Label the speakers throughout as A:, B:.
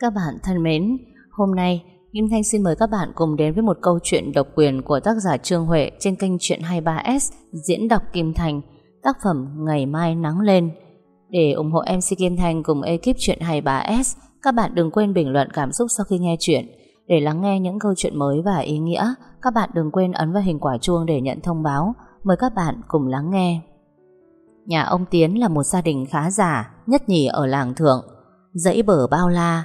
A: Các bạn thân mến, hôm nay Kim Thanh xin mời các bạn cùng đến với một câu chuyện độc quyền của tác giả Trương Huệ trên kênh Chuyện 23S diễn đọc Kim Thanh, tác phẩm Ngày Mai Nắng Lên. Để ủng hộ MC Kim Thanh cùng ekip Chuyện 23S, các bạn đừng quên bình luận cảm xúc sau khi nghe chuyện. Để lắng nghe những câu chuyện mới và ý nghĩa, các bạn đừng quên ấn vào hình quả chuông để nhận thông báo. Mời các bạn cùng lắng nghe. Nhà ông Tiến là một gia đình khá giả, nhất nhì ở làng thượng. Dãy bờ bao la,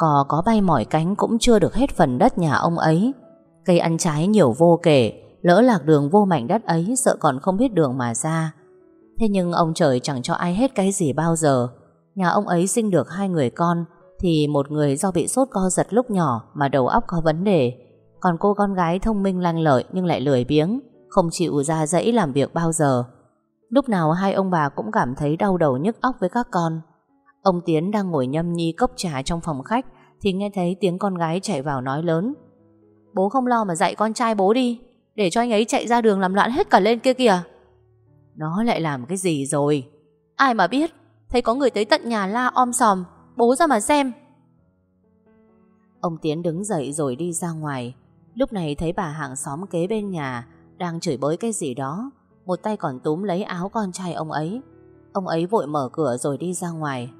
A: cò có bay mỏi cánh cũng chưa được hết phần đất nhà ông ấy. Cây ăn trái nhiều vô kể, lỡ lạc đường vô mảnh đất ấy sợ còn không biết đường mà ra. Thế nhưng ông trời chẳng cho ai hết cái gì bao giờ. Nhà ông ấy sinh được hai người con, thì một người do bị sốt co giật lúc nhỏ mà đầu óc có vấn đề. Còn cô con gái thông minh lanh lợi nhưng lại lười biếng, không chịu ra dãy làm việc bao giờ. Lúc nào hai ông bà cũng cảm thấy đau đầu nhức óc với các con. Ông Tiến đang ngồi nhâm nhi cốc trà trong phòng khách thì nghe thấy tiếng con gái chạy vào nói lớn. Bố không lo mà dạy con trai bố đi, để cho anh ấy chạy ra đường làm loạn hết cả lên kia kìa. Nó lại làm cái gì rồi? Ai mà biết, thấy có người tới tận nhà la om sòm, bố ra mà xem. Ông Tiến đứng dậy rồi đi ra ngoài. Lúc này thấy bà hàng xóm kế bên nhà đang chửi bới cái gì đó. Một tay còn túm lấy áo con trai ông ấy. Ông ấy vội mở cửa rồi đi ra ngoài.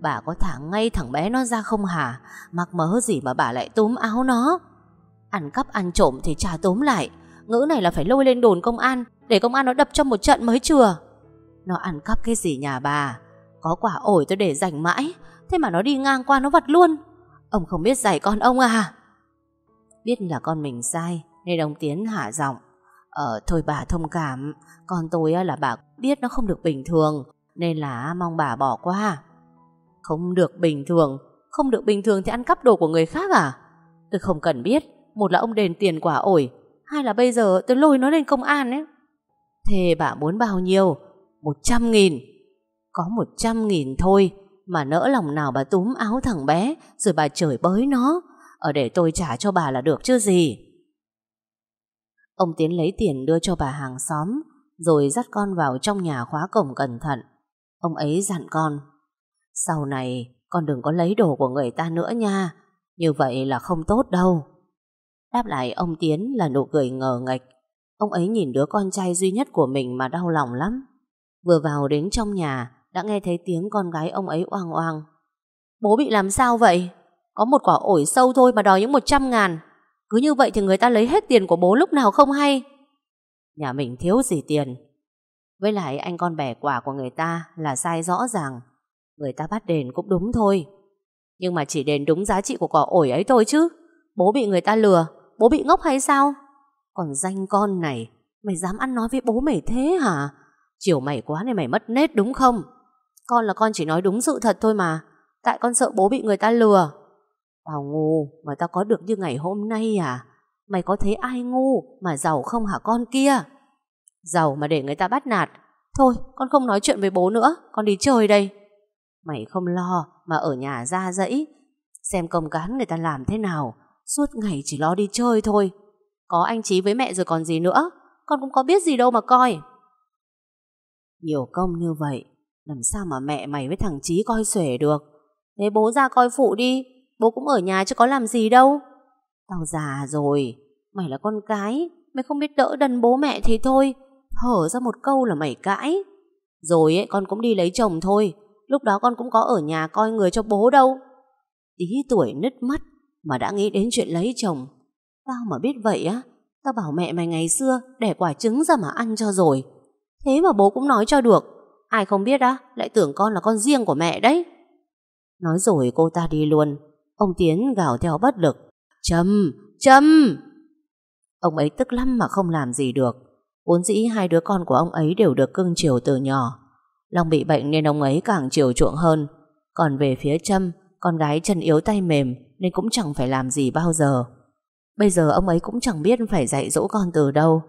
A: Bà có thả ngay thằng bé nó ra không hả? Mặc mớ gì mà bà lại túm áo nó? Ăn cắp ăn trộm thì trả túm lại. Ngữ này là phải lôi lên đồn công an, để công an nó đập cho một trận mới chừa. Nó ăn cắp cái gì nhà bà? Có quả ổi tôi để dành mãi, Thế mà nó đi ngang qua nó vặt luôn Ông không biết dạy con ông à Biết là con mình sai, Nên ông Tiến hạ giọng Ờ thôi bà thông cảm Con tôi là bà biết nó không được bình thường, Nên là mong bà bỏ qua không được bình thường. Không được bình thường thì ăn cắp đồ của người khác à? Tôi không cần biết. Một là ông đền tiền quả ổi. Hai là bây giờ tôi lôi nó lên công an ấy. Thế bà muốn bao nhiêu? Một trăm nghìn. Có một trăm nghìn thôi, Mà nỡ lòng nào bà túm áo thằng bé, Rồi bà chửi bới nó. Ở để tôi trả cho bà là được chứ gì? Ông Tiến lấy tiền đưa cho bà hàng xóm, Rồi dắt con vào trong nhà khóa cổng cẩn thận. Ông ấy dặn con sau này, con đừng có lấy đồ của người ta nữa nha Như vậy là không tốt đâu Đáp lại ông Tiến là nụ cười ngờ ngạch Ông ấy nhìn đứa con trai duy nhất của mình mà đau lòng lắm Vừa vào đến trong nhà, đã nghe thấy tiếng con gái ông ấy oang oang. Bố bị làm sao vậy? Có một quả ổi sâu thôi mà đòi những một trăm ngàn. Cứ như vậy thì người ta lấy hết tiền của bố lúc nào không hay. Nhà mình thiếu gì tiền. Với lại anh con bẻ quả của người ta là sai rõ ràng. Người ta bắt đền cũng đúng thôi. Nhưng mà chỉ đền đúng giá trị của cỏ ổi ấy thôi chứ. Bố bị người ta lừa, bố bị ngốc hay sao? Còn danh con này, mày dám ăn nói với bố mày thế hả? Chiều mày quá nên mày mất nết đúng không? Con là con chỉ nói đúng sự thật thôi mà Tại con sợ bố bị người ta lừa Tao ngu mà tao có được như ngày hôm nay à Mày có thấy ai ngu Mà giàu không hả con kia Giàu mà để người ta bắt nạt Thôi con không nói chuyện với bố nữa Con đi chơi đây Mày không lo mà ở nhà ra dãy. Xem công cán người ta làm thế nào, Suốt ngày chỉ lo đi chơi thôi. Có anh Chí với mẹ rồi còn gì nữa, Con cũng có biết gì đâu mà coi. Nhiều công như vậy, làm sao mà mẹ mày với thằng Chí coi xuể được? Thế bố ra coi phụ đi, Bố cũng ở nhà chứ có làm gì đâu. Tao già rồi, Mày là con cái, Mày không biết đỡ đần bố mẹ thì thôi. Hở ra một câu là mày cãi. Rồi ấy, con cũng đi lấy chồng thôi. Lúc đó con cũng có ở nhà coi người cho bố đâu Tí tuổi nứt mắt Mà đã nghĩ đến chuyện lấy chồng Tao mà biết vậy á Tao bảo mẹ mày ngày xưa Đẻ quả trứng ra mà ăn cho rồi Thế mà bố cũng nói cho được Ai không biết á, lại tưởng con là con riêng của mẹ đấy. Nói rồi cô ta đi luôn. Ông Tiến gào theo bất lực. châm châm, Ông ấy tức lắm mà không làm gì được. Vốn dĩ hai đứa con của ông ấy đều được cưng chiều từ nhỏ. Long bị bệnh nên ông ấy càng chiều chuộng hơn. Còn về phía Trâm, con gái chân yếu tay mềm nên cũng chẳng phải làm gì bao giờ. Bây giờ ông ấy cũng chẳng biết phải dạy dỗ con từ đâu.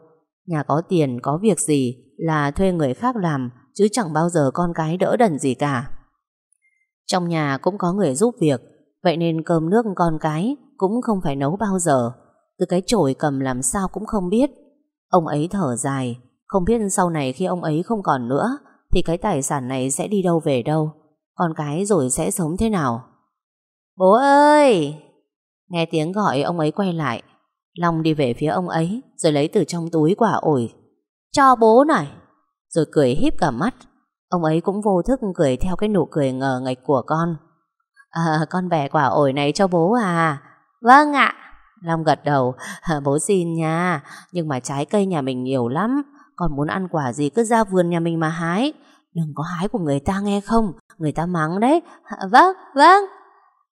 A: Nhà có tiền, có việc gì là thuê người khác làm chứ chẳng bao giờ con cái đỡ đần gì cả. Trong nhà cũng có người giúp việc, vậy nên cơm nước con cái cũng không phải nấu bao giờ. Từ cái chổi cầm làm sao cũng không biết. Ông ấy thở dài, không biết sau này khi ông ấy không còn nữa, thì cái tài sản này sẽ đi đâu về đâu, con cái rồi sẽ sống thế nào. Bố ơi! Nghe tiếng gọi ông ấy quay lại. Long đi về phía ông ấy rồi lấy từ trong túi quả ổi. Cho bố này! Rồi cười híp cả mắt. Ông ấy cũng vô thức cười theo cái nụ cười ngờ ngạch của con. À, con bẻ quả ổi này cho bố à? Vâng ạ. Long gật đầu. Bố xin nha. Nhưng mà trái cây nhà mình nhiều lắm còn muốn ăn quả gì cứ ra vườn nhà mình mà hái. Đừng có hái của người ta nghe không? Người ta mắng đấy. Vâng, vâng.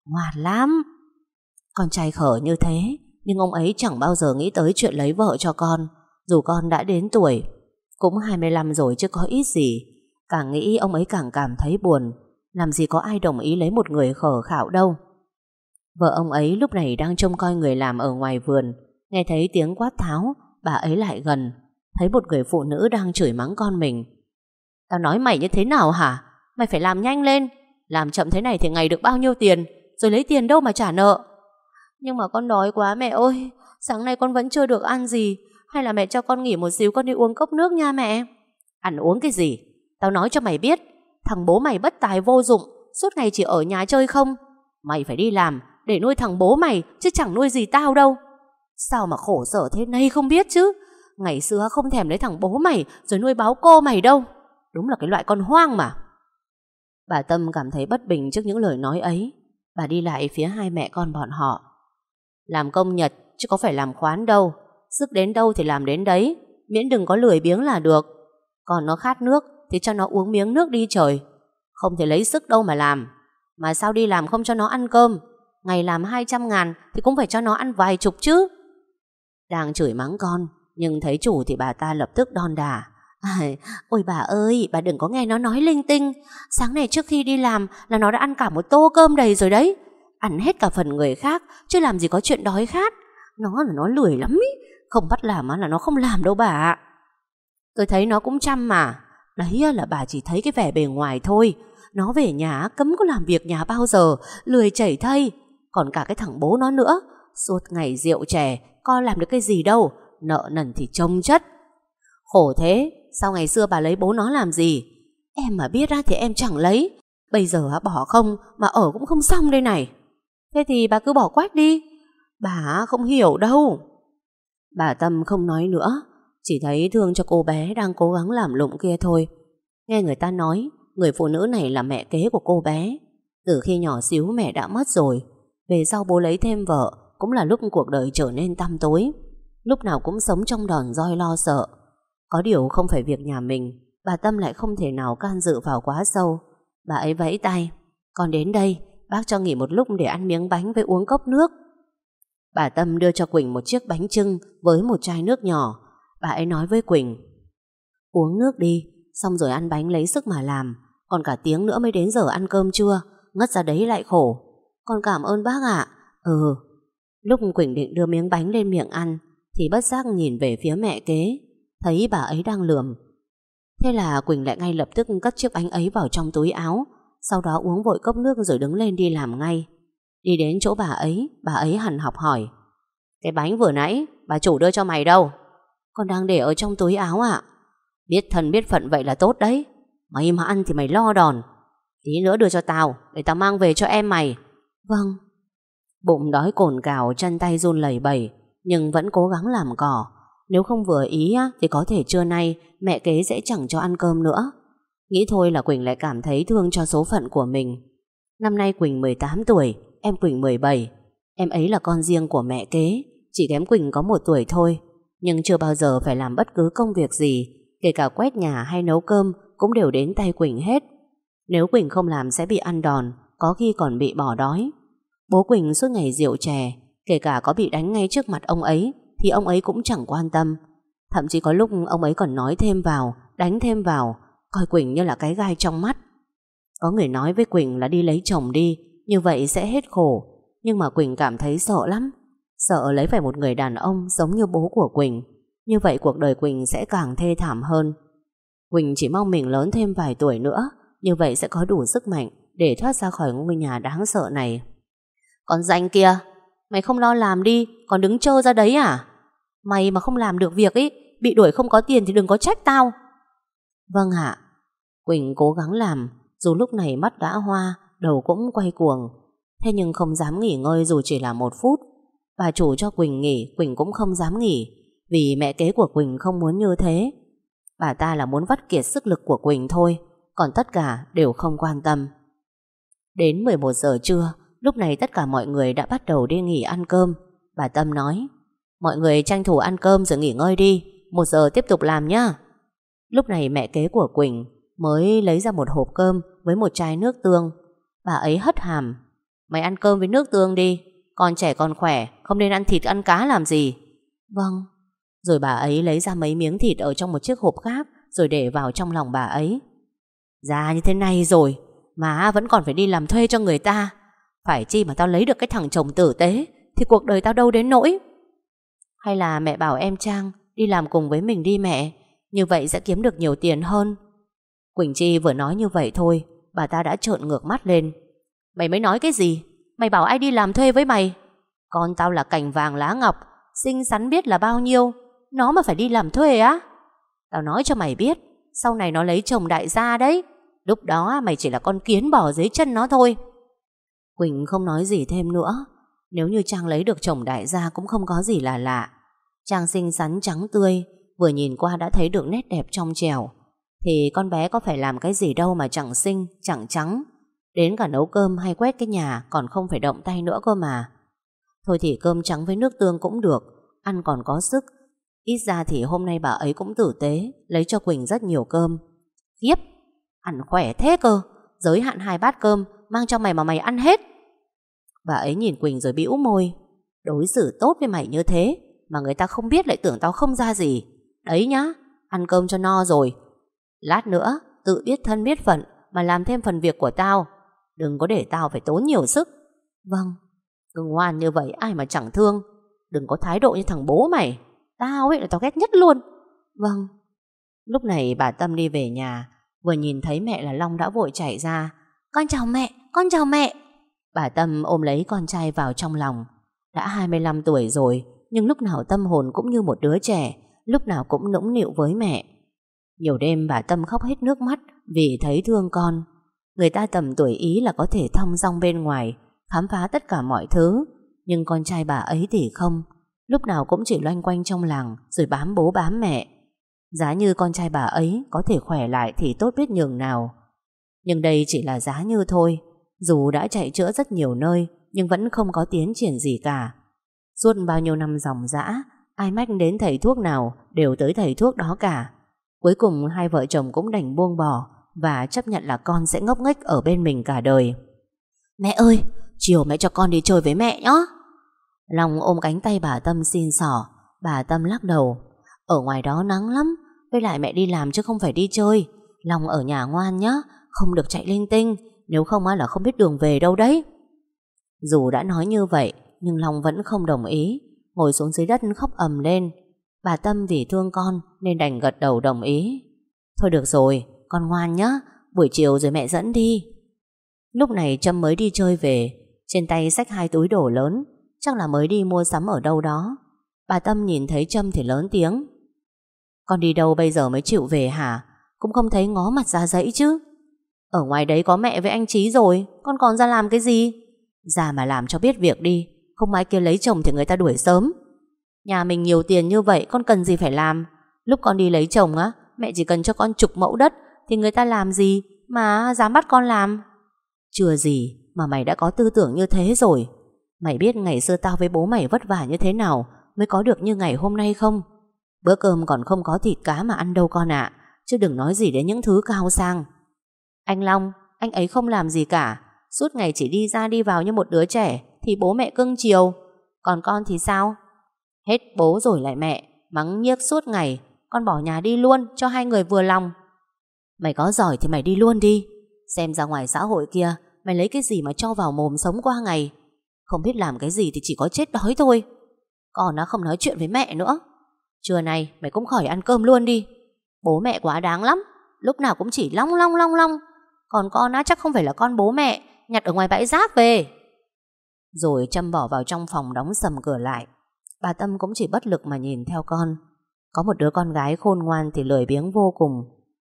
A: Ngoan lắm. Con trai khở như thế, nhưng ông ấy chẳng bao giờ nghĩ tới chuyện lấy vợ cho con. Dù con đã đến tuổi, cũng 25 rồi chứ có ít gì. Càng nghĩ ông ấy càng cảm thấy buồn. Làm gì có ai đồng ý lấy một người khở khảo đâu. Vợ ông ấy lúc này đang trông coi người làm ở ngoài vườn. Nghe thấy tiếng quát tháo, bà ấy lại gần. Thấy một người phụ nữ đang chửi mắng con mình. Tao nói mày như thế nào hả? Mày phải làm nhanh lên. Làm chậm thế này thì ngày được bao nhiêu tiền? Rồi lấy tiền đâu mà trả nợ? Nhưng mà con đói quá mẹ ơi. Sáng nay con vẫn chưa được ăn gì. Hay là mẹ cho con nghỉ một xíu con đi uống cốc nước nha mẹ. Ăn uống cái gì? Tao nói cho mày biết. Thằng bố mày bất tài vô dụng. Suốt ngày chỉ ở nhà chơi không. Mày phải đi làm để nuôi thằng bố mày, chứ chẳng nuôi gì tao đâu. Sao mà khổ sở thế này không biết chứ. Ngày xưa không thèm lấy thằng bố mày rồi nuôi báo cô mày đâu. Đúng là cái loại con hoang mà. Bà Tâm cảm thấy bất bình trước những lời nói ấy. Bà đi lại phía hai mẹ con bọn họ. Làm công nhật chứ có phải làm khoán đâu. Sức đến đâu thì làm đến đấy. Miễn đừng có lười biếng là được. Còn nó khát nước thì cho nó uống miếng nước đi trời. Không thể lấy sức đâu mà làm. Mà sao đi làm không cho nó ăn cơm? Ngày làm 200 ngàn thì cũng phải cho nó ăn vài chục chứ. Đang chửi mắng con, nhưng thấy chủ thì bà ta lập tức đon đà. ôi bà ơi, bà đừng có nghe nó nói linh tinh. Sáng nay trước khi đi làm là nó đã ăn cả một tô cơm đầy rồi đấy. Ăn hết cả phần người khác, chứ làm gì có chuyện đói khát. Nó là nó lười lắm ý. Không bắt làm là nó không làm đâu bà Tôi thấy nó cũng chăm mà. Đấy là bà chỉ thấy cái vẻ bề ngoài thôi. Nó về nhà cấm có làm việc nhà bao giờ, lười chảy thây. Còn cả cái thằng bố nó nữa, suốt ngày rượu chè, co làm được cái gì đâu, nợ nần thì trông chất. Khổ thế, sao ngày xưa bà lấy bố nó làm gì? Em mà biết ra thì em chẳng lấy. Bây giờ bỏ không mà ở cũng không xong đây này. Thế thì bà cứ bỏ quách đi. Bà không hiểu đâu. Bà Tâm không nói nữa, chỉ thấy thương cho cô bé đang cố gắng làm lụng kia thôi. Nghe người ta nói, người phụ nữ này là mẹ kế của cô bé. Từ khi nhỏ xíu mẹ đã mất rồi, về sau bố lấy thêm vợ, cũng là lúc cuộc đời trở nên tăm tối. Lúc nào cũng sống trong đòn roi lo sợ. Có điều không phải việc nhà mình, bà Tâm lại không thể nào can dự vào quá sâu. Bà ấy vẫy tay, còn đến đây, bác cho nghỉ một lúc để ăn miếng bánh với uống cốc nước. Bà Tâm đưa cho Quỳnh một chiếc bánh trưng với một chai nước nhỏ. Bà ấy nói với Quỳnh, uống nước đi, xong rồi ăn bánh lấy sức mà làm. Còn cả tiếng nữa mới đến giờ ăn cơm chưa, ngất ra đấy lại khổ. Con cảm ơn bác ạ. Ừ. Lúc Quỳnh định đưa miếng bánh lên miệng ăn, thì bất giác nhìn về phía mẹ kế, thấy bà ấy đang lườm. Thế là Quỳnh lại ngay lập tức cất chiếc bánh ấy vào trong túi áo, sau đó uống vội cốc nước rồi đứng lên đi làm ngay. Đi đến chỗ bà ấy, bà ấy hằn học hỏi. Cái bánh vừa nãy, bà chủ đưa cho mày đâu? Con đang để ở trong túi áo ạ. Biết thân biết phận vậy là tốt đấy. Mày mà ăn thì mày lo đòn. Tí nữa đưa cho tao, để tao mang về cho em mày. Vâng. Bụng đói cồn cào, chân tay run lẩy bẩy, nhưng vẫn cố gắng làm cỏ. Nếu không vừa ý thì có thể trưa nay mẹ kế sẽ chẳng cho ăn cơm nữa. Nghĩ thôi là Quỳnh lại cảm thấy thương cho số phận của mình. Năm nay Quỳnh 18 tuổi, em Quỳnh 17. Em ấy là con riêng của mẹ kế, chỉ kém Quỳnh có một tuổi thôi. Nhưng chưa bao giờ phải làm bất cứ công việc gì, kể cả quét nhà hay nấu cơm cũng đều đến tay Quỳnh hết. Nếu Quỳnh không làm sẽ bị ăn đòn, có khi còn bị bỏ đói. Bố Quỳnh suốt ngày rượu chè, kể cả có bị đánh ngay trước mặt ông ấy, thì ông ấy cũng chẳng quan tâm. Thậm chí có lúc ông ấy còn nói thêm vào, đánh thêm vào, coi Quỳnh như là cái gai trong mắt. Có người nói với Quỳnh là đi lấy chồng đi, như vậy sẽ hết khổ. Nhưng mà Quỳnh cảm thấy sợ lắm. Sợ lấy phải một người đàn ông giống như bố của Quỳnh. Như vậy cuộc đời Quỳnh sẽ càng thê thảm hơn. Quỳnh chỉ mong mình lớn thêm vài tuổi nữa, như vậy sẽ có đủ sức mạnh để thoát ra khỏi ngôi nhà đáng sợ này. Còn danh kia, mày không lo làm đi, còn đứng trơ ra đấy à? Mày mà không làm được việc ý, bị đuổi không có tiền thì đừng có trách tao. Vâng ạ. Quỳnh cố gắng làm, dù lúc này mắt đã hoa, đầu cũng quay cuồng. Thế nhưng không dám nghỉ ngơi dù chỉ là một phút Bà chủ cho Quỳnh nghỉ Quỳnh cũng không dám nghỉ Vì mẹ kế của Quỳnh không muốn như thế Bà ta là muốn vắt kiệt sức lực của Quỳnh thôi Còn tất cả đều không quan tâm Đến 11 giờ trưa Lúc này tất cả mọi người đã bắt đầu đi nghỉ ăn cơm. Bà Tâm nói, Mọi người tranh thủ ăn cơm rồi nghỉ ngơi đi, Một giờ tiếp tục làm nhá. Lúc này mẹ kế của Quỳnh Mới lấy ra một hộp cơm Với một chai nước tương. Bà ấy hất hàm, Mày ăn cơm với nước tương đi, Con trẻ còn khỏe, Không nên ăn thịt ăn cá làm gì. Vâng. Rồi bà ấy lấy ra mấy miếng thịt ở trong một chiếc hộp khác Rồi để vào trong lòng bà ấy. Già như thế này rồi Mà vẫn còn phải đi làm thuê cho người ta. Phải chi mà tao lấy được cái thằng chồng tử tế, Thì cuộc đời tao đâu đến nỗi. Hay là mẹ bảo em Trang Đi làm cùng với mình đi mẹ, Như vậy sẽ kiếm được nhiều tiền hơn. Quỳnh Chi vừa nói như vậy thôi, Bà ta đã trợn ngược mắt lên. Mày mới nói cái gì? Mày bảo ai đi làm thuê với mày? Con tao là cành vàng lá ngọc, Xinh xắn biết là bao nhiêu, Nó mà phải đi làm thuê á? Tao nói cho mày biết, Sau này nó lấy chồng đại gia đấy. Lúc đó mày chỉ là con kiến bỏ dưới chân nó thôi. Quỳnh không nói gì thêm nữa. Nếu như Trang lấy được chồng đại gia Cũng không có gì là lạ. Trang xinh xắn trắng tươi Vừa nhìn qua đã thấy được nét đẹp trong trèo Thì con bé có phải làm cái gì đâu Mà chẳng xinh, chẳng trắng. Đến cả nấu cơm hay quét cái nhà Còn không phải động tay nữa cơ mà. Thôi thì cơm trắng với nước tương cũng được Ăn còn có sức. Ít ra thì hôm nay bà ấy cũng tử tế Lấy cho Quỳnh rất nhiều cơm. Khiếp, ăn khỏe thế cơ. Giới hạn hai bát cơm Mang cho mày mà mày ăn hết. Bà ấy nhìn Quỳnh rồi bĩu môi. Đối xử tốt với mày như thế Mà người ta không biết lại tưởng tao không ra gì. Đấy nhá, ăn cơm cho no rồi. Lát nữa Tự biết thân biết phận Mà làm thêm phần việc của tao. Đừng có để tao phải tốn nhiều sức. Vâng. Cứ ngoan như vậy ai mà chẳng thương. Đừng có thái độ như thằng bố mày. Tao ấy là tao ghét nhất luôn. Vâng. Lúc này bà Tâm đi về nhà Vừa nhìn thấy mẹ là Long đã vội chạy ra. Con chào mẹ, con chào mẹ. Bà Tâm ôm lấy con trai vào trong lòng. Đã 25 tuổi rồi, Nhưng lúc nào tâm hồn cũng như một đứa trẻ, Lúc nào cũng nũng nịu với mẹ. Nhiều đêm bà Tâm khóc hết nước mắt Vì thấy thương con. Người ta tầm tuổi ý là có thể thong dong bên ngoài, Khám phá tất cả mọi thứ, Nhưng con trai bà ấy thì không. Lúc nào cũng chỉ loanh quanh trong làng Rồi bám bố bám mẹ. Giá như con trai bà ấy có thể khỏe lại Thì tốt biết nhường nào. Nhưng đây chỉ là giá như thôi. Dù đã chạy chữa rất nhiều nơi Nhưng vẫn không có tiến triển gì cả Suốt bao nhiêu năm dòng dã Ai mách đến thầy thuốc nào Đều tới thầy thuốc đó cả Cuối cùng hai vợ chồng cũng đành buông bỏ và chấp nhận là con sẽ ngốc nghếch ở bên mình cả đời. Mẹ ơi, chiều mẹ cho con đi chơi với mẹ nhé. Long ôm cánh tay bà Tâm xin xỏ, bà Tâm lắc đầu. Ở ngoài đó nắng lắm, với lại mẹ đi làm chứ không phải đi chơi. Long ở nhà ngoan nhé, không được chạy linh tinh, nếu không là không biết đường về đâu đấy. Dù đã nói như vậy, nhưng Long vẫn không đồng ý, ngồi xuống dưới đất khóc ầm lên. Bà Tâm vì thương con nên đành gật đầu đồng ý. Thôi được rồi, con ngoan nhá Buổi chiều rồi mẹ dẫn đi. Lúc này Trâm mới đi chơi về. Trên tay xách hai túi đồ lớn Chắc là mới đi mua sắm ở đâu đó. Bà Tâm nhìn thấy Trâm thì lớn tiếng. Con đi đâu bây giờ mới chịu về hả? Cũng không thấy ngó mặt ra dãy chứ. Ở ngoài đấy có mẹ với anh Trí rồi, Con còn ra làm cái gì Ra mà làm cho biết việc đi, Không ai kia lấy chồng thì người ta đuổi sớm Nhà mình nhiều tiền như vậy, Con cần gì phải làm Lúc con đi lấy chồng á, Mẹ chỉ cần cho con chục mẫu đất thì người ta làm gì mà dám bắt con làm? Chưa gì mà mày đã có tư tưởng như thế rồi. Mày biết ngày xưa tao với bố mày vất vả như thế nào mới có được như ngày hôm nay không? Bữa cơm còn không có thịt cá mà ăn đâu con ạ. chứ đừng nói gì đến những thứ cao sang. Anh Long, anh ấy không làm gì cả. Suốt ngày chỉ đi ra đi vào như một đứa trẻ thì bố mẹ cưng chiều. Còn con thì sao? Hết bố rồi lại mẹ, mắng nhiếc suốt ngày. Con bỏ nhà đi luôn cho hai người vừa lòng. Mày có giỏi thì mày đi luôn đi Xem ra ngoài xã hội kia Mày lấy cái gì mà cho vào mồm sống qua ngày Không biết làm cái gì thì chỉ có chết đói thôi Còn nó không nói chuyện với mẹ nữa Trưa nay mày cũng khỏi ăn cơm luôn đi Bố mẹ quá đáng lắm Lúc nào cũng chỉ long long long long còn con á, chắc không phải là con bố mẹ. Nhặt ở ngoài bãi rác về. Rồi châm bỏ vào trong phòng đóng sầm cửa lại. Bà Tâm cũng chỉ bất lực mà nhìn theo con. Có một đứa con gái khôn ngoan thì lười biếng vô cùng.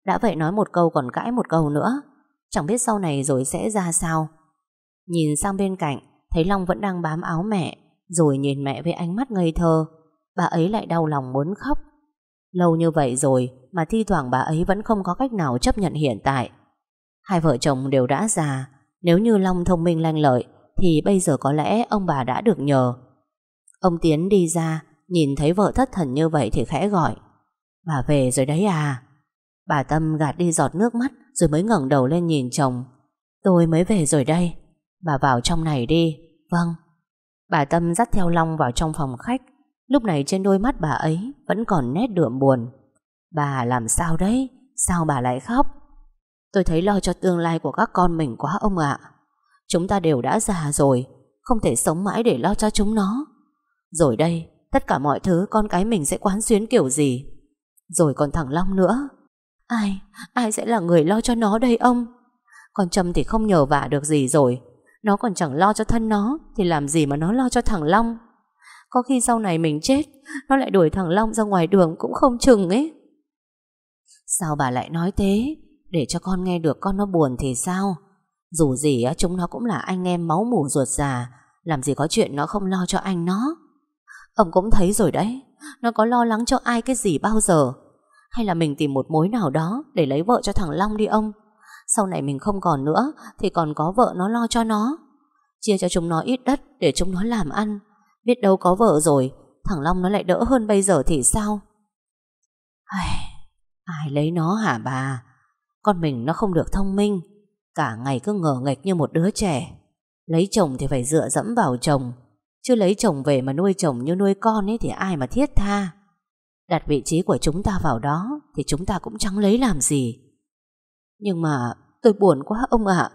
A: Đã vậy nói một câu còn cãi một câu nữa. Chẳng biết sau này rồi sẽ ra sao. Nhìn sang bên cạnh, Thấy Long vẫn đang bám áo mẹ, Rồi nhìn mẹ với ánh mắt ngây thơ. Bà ấy lại đau lòng muốn khóc. Lâu như vậy rồi Mà thi thoảng bà ấy vẫn không có cách nào chấp nhận hiện tại. Hai vợ chồng đều đã già. Nếu như Long thông minh lanh lợi, Thì bây giờ có lẽ ông bà đã được nhờ. Ông Tiến đi ra, Nhìn thấy vợ thất thần như vậy thì khẽ gọi. Bà về rồi đấy à? Bà Tâm gạt đi giọt nước mắt Rồi mới ngẩng đầu lên nhìn chồng. Tôi mới về rồi đây. Bà vào trong này đi. Vâng. Bà Tâm dắt theo Long vào trong phòng khách. Lúc này trên đôi mắt bà ấy Vẫn còn nét đượm buồn. Bà làm sao đấy? Sao bà lại khóc? Tôi thấy lo cho tương lai của các con mình quá ông ạ. Chúng ta đều đã già rồi, Không thể sống mãi để lo cho chúng nó. Rồi đây, Tất cả mọi thứ con cái mình sẽ quán xuyến kiểu gì? Rồi còn thằng Long nữa. Ai Ai sẽ là người lo cho nó đây ông? Con Trâm thì không nhờ vả được gì rồi. Nó còn chẳng lo cho thân nó, Thì làm gì mà nó lo cho thằng Long? Có khi sau này mình chết, Nó lại đuổi thằng Long ra ngoài đường cũng không chừng ấy. Sao bà lại nói thế? Để cho con nghe được con nó buồn thì sao? Dù gì á chúng nó cũng là anh em máu mủ ruột già. Làm gì có chuyện nó không lo cho anh nó. Ông cũng thấy rồi đấy. Nó có lo lắng cho ai cái gì bao giờ? Hay là mình tìm một mối nào đó Để lấy vợ cho thằng Long đi ông? Sau này mình không còn nữa Thì còn có vợ nó lo cho nó. Chia cho chúng nó ít đất để chúng nó làm ăn. Biết đâu có vợ rồi Thằng Long nó lại đỡ hơn bây giờ thì sao? Ai, ai lấy nó hả bà? Con mình nó không được thông minh. Cả ngày cứ ngờ nghệch như một đứa trẻ. Lấy chồng thì phải dựa dẫm vào chồng. Chứ lấy chồng về mà nuôi chồng như nuôi con ấy Thì ai mà thiết tha? Đặt vị trí của chúng ta vào đó Thì chúng ta cũng chẳng lấy làm gì. Nhưng mà tôi buồn quá ông ạ.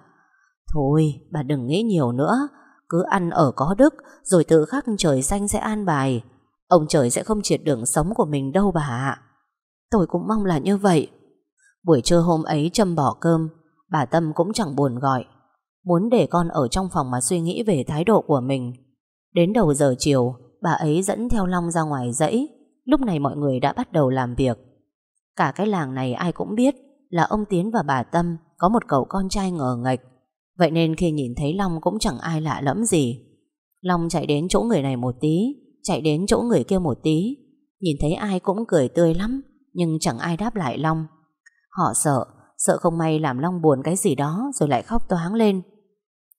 A: Thôi, bà đừng nghĩ nhiều nữa. Cứ ăn ở có đức, Rồi tự khắc trời xanh sẽ an bài. Ông trời sẽ không triệt đường sống của mình đâu bà ạ. Tôi cũng mong là như vậy. Buổi trưa hôm ấy châm bỏ cơm, Bà Tâm cũng chẳng buồn gọi. Muốn để con ở trong phòng mà suy nghĩ về thái độ của mình. Đến đầu giờ chiều, Bà ấy dẫn theo Long ra ngoài dãy. Lúc này mọi người đã bắt đầu làm việc. Cả cái làng này ai cũng biết Là ông Tiến và bà Tâm Có một cậu con trai ngờ nghệch. Vậy nên khi nhìn thấy Long cũng chẳng ai lạ lẫm gì. Long chạy đến chỗ người này một tí, Chạy đến chỗ người kia một tí. Nhìn thấy ai cũng cười tươi lắm, Nhưng chẳng ai đáp lại Long. Họ sợ Sợ không may làm Long buồn cái gì đó Rồi lại khóc toáng lên.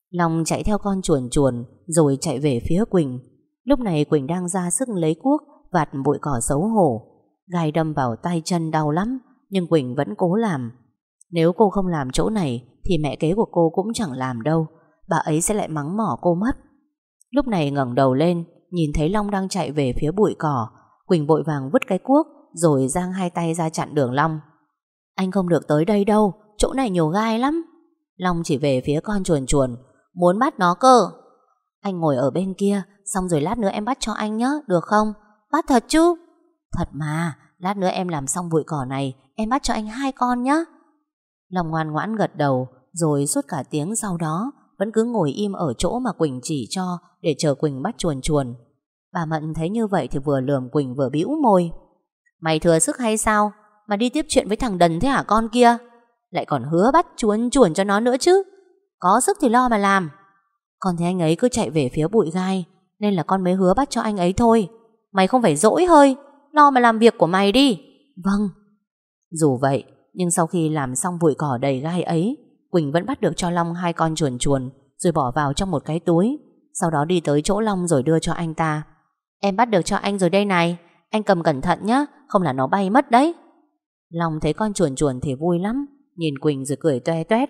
A: Long chạy theo con chuồn chuồn Rồi chạy về phía Quỳnh. Lúc này Quỳnh đang ra sức lấy cuốc, Vạt bụi cỏ xấu hổ. Gai đâm vào tay chân đau lắm, Nhưng Quỳnh vẫn cố làm. Nếu cô không làm chỗ này Thì mẹ kế của cô cũng chẳng làm đâu, Bà ấy sẽ lại mắng mỏ cô mất. Lúc này ngẩng đầu lên, Nhìn thấy Long đang chạy về phía bụi cỏ, Quỳnh vội vàng vứt cái cuốc Rồi giang hai tay ra chặn đường Long. Anh không được tới đây đâu, Chỗ này nhiều gai lắm. Long chỉ về phía con chuồn chuồn, Muốn bắt nó cơ. Anh ngồi ở bên kia, Xong rồi lát nữa em bắt cho anh nhé Được không? Bắt thật chứ? Thật mà, Lát nữa em làm xong bụi cỏ này, Em bắt cho anh hai con nhé Long ngoan ngoãn gật đầu, Rồi suốt cả tiếng sau đó, Vẫn cứ ngồi im ở chỗ mà Quỳnh chỉ cho Để chờ Quỳnh bắt chuồn chuồn. Bà Mận thấy như vậy thì vừa lườm Quỳnh vừa bĩu môi. Mày thừa sức hay sao? Mà đi tiếp chuyện với thằng đần thế hả con kia? Lại còn hứa bắt chuồn chuồn cho nó nữa chứ? Có sức thì lo mà làm. Con thấy anh ấy cứ chạy về phía bụi gai, Nên là con mới hứa bắt cho anh ấy thôi. Mày không phải dỗi hơi, Lo mà làm việc của mày đi. Vâng. Dù vậy, Nhưng sau khi làm xong bụi cỏ đầy gai ấy, Quỳnh vẫn bắt được cho Long hai con chuồn chuồn, Rồi bỏ vào trong một cái túi. Sau đó đi tới chỗ Long rồi đưa cho anh ta. Em bắt được cho anh rồi đây này, Anh cầm cẩn thận nhé Không là nó bay mất đấy. Long thấy con chuồn chuồn thì vui lắm Nhìn Quỳnh rồi cười toe toét.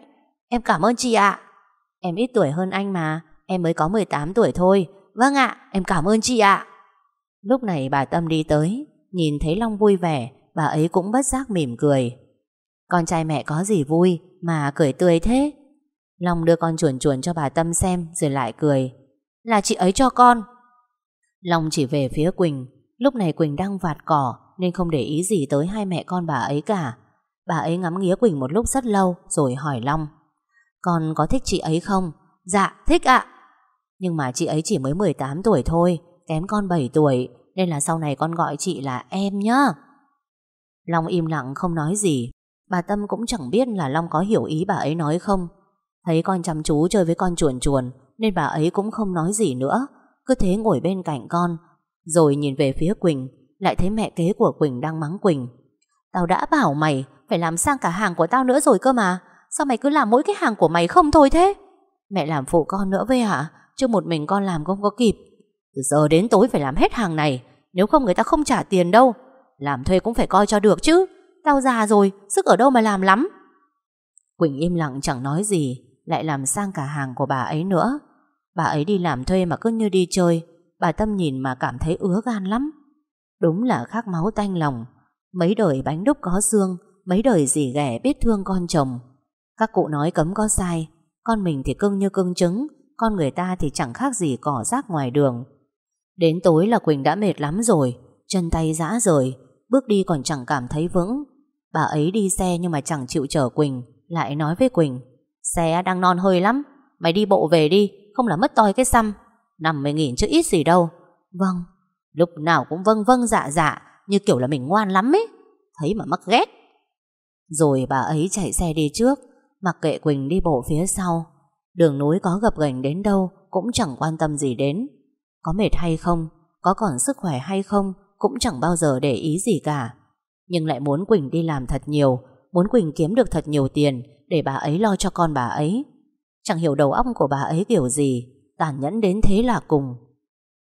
A: Em cảm ơn chị ạ. Em ít tuổi hơn anh mà Em mới có 18 tuổi thôi. Vâng ạ, em cảm ơn chị ạ. Lúc này bà Tâm đi tới Nhìn thấy Long vui vẻ Bà ấy cũng bất giác mỉm cười. Con trai mẹ có gì vui Mà cười tươi thế? Long đưa con chuồn chuồn cho bà Tâm xem Rồi lại cười. Là chị ấy cho con. Long chỉ về phía Quỳnh. Lúc này Quỳnh đang vạt cỏ nên không để ý gì tới hai mẹ con bà ấy cả Bà ấy ngắm nghía Quỳnh một lúc rất lâu Rồi hỏi Long con có thích chị ấy không? Dạ, thích ạ. Nhưng mà chị ấy chỉ mới 18 tuổi thôi, kém con 7 tuổi, nên là sau này con gọi chị là em nhá. Long im lặng không nói gì. Bà Tâm cũng chẳng biết là Long có hiểu ý bà ấy nói không. Thấy con chăm chú chơi với con chuồn chuồn Nên bà ấy cũng không nói gì nữa Cứ thế ngồi bên cạnh con Rồi nhìn về phía Quỳnh lại thấy mẹ kế của Quỳnh đang mắng Quỳnh. Tao đã bảo mày Phải làm sang cả hàng của tao nữa rồi cơ mà. Sao mày cứ làm mỗi cái hàng của mày không thôi thế? Mẹ làm phụ con nữa với hả? Chứ một mình con làm không có kịp. Từ giờ đến tối phải làm hết hàng này Nếu không người ta không trả tiền đâu. Làm thuê cũng phải coi cho được chứ. Tao già rồi, sức ở đâu mà làm lắm. Quỳnh im lặng chẳng nói gì Lại làm sang cả hàng của bà ấy nữa. Bà ấy đi làm thuê mà cứ như đi chơi. Bà Tâm nhìn mà cảm thấy ứa gan lắm. Đúng là khác máu tanh lòng. Mấy đời bánh đúc có xương, Mấy đời dì ghẻ biết thương con chồng. Các cụ nói cấm có sai, Con mình thì cưng như cưng trứng, Con người ta thì chẳng khác gì cỏ rác ngoài đường. Đến tối là Quỳnh đã mệt lắm rồi, Chân tay rã rời, Bước đi còn chẳng cảm thấy vững. Bà ấy đi xe nhưng mà chẳng chịu chở Quỳnh, Lại nói với Quỳnh, Xe đang non hơi lắm, Mày đi bộ về đi, Không là mất toi cái xăm, Nằm mày nghỉ chứ ít gì đâu. Vâng. Lúc nào cũng vâng vâng dạ dạ Như kiểu là mình ngoan lắm ấy. Thấy mà mắc ghét. Rồi bà ấy chạy xe đi trước, Mặc kệ Quỳnh đi bộ phía sau. Đường núi có gập ghềnh đến đâu Cũng chẳng quan tâm gì đến. Có mệt hay không, Có còn sức khỏe hay không Cũng chẳng bao giờ để ý gì cả. Nhưng lại muốn Quỳnh đi làm thật nhiều, Muốn Quỳnh kiếm được thật nhiều tiền Để bà ấy lo cho con bà ấy. Chẳng hiểu đầu óc của bà ấy kiểu gì, Tàn nhẫn đến thế là cùng.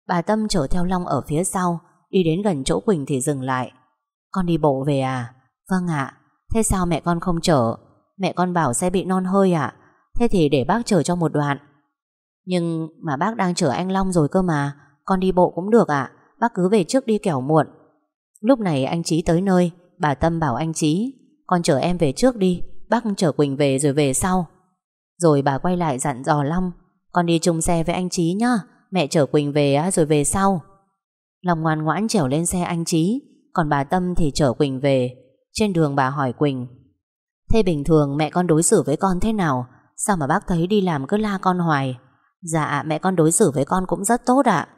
A: Bà Tâm chở theo Long ở phía sau, Đi đến gần chỗ Quỳnh thì dừng lại. Con đi bộ về à? Vâng ạ. Thế sao mẹ con không chở? Mẹ con bảo xe bị non hơi ạ. Thế thì để bác chở cho một đoạn. Nhưng mà bác đang chở anh Long rồi cơ mà, Con đi bộ cũng được ạ. Bác cứ về trước đi kẻo muộn. Lúc này anh Trí tới nơi, Bà Tâm bảo anh Trí Con chở em về trước đi, Bác chở Quỳnh về rồi về sau. Rồi bà quay lại dặn dò Long, Con đi chung xe với anh Trí nhá. Mẹ chở Quỳnh về rồi về sau. Lòng ngoan ngoãn trèo lên xe anh Trí Còn bà Tâm thì chở Quỳnh về. Trên đường bà hỏi Quỳnh, Thế bình thường mẹ con đối xử với con thế nào? Sao mà bác thấy đi làm cứ la con hoài? Dạ mẹ con đối xử với con cũng rất tốt ạ.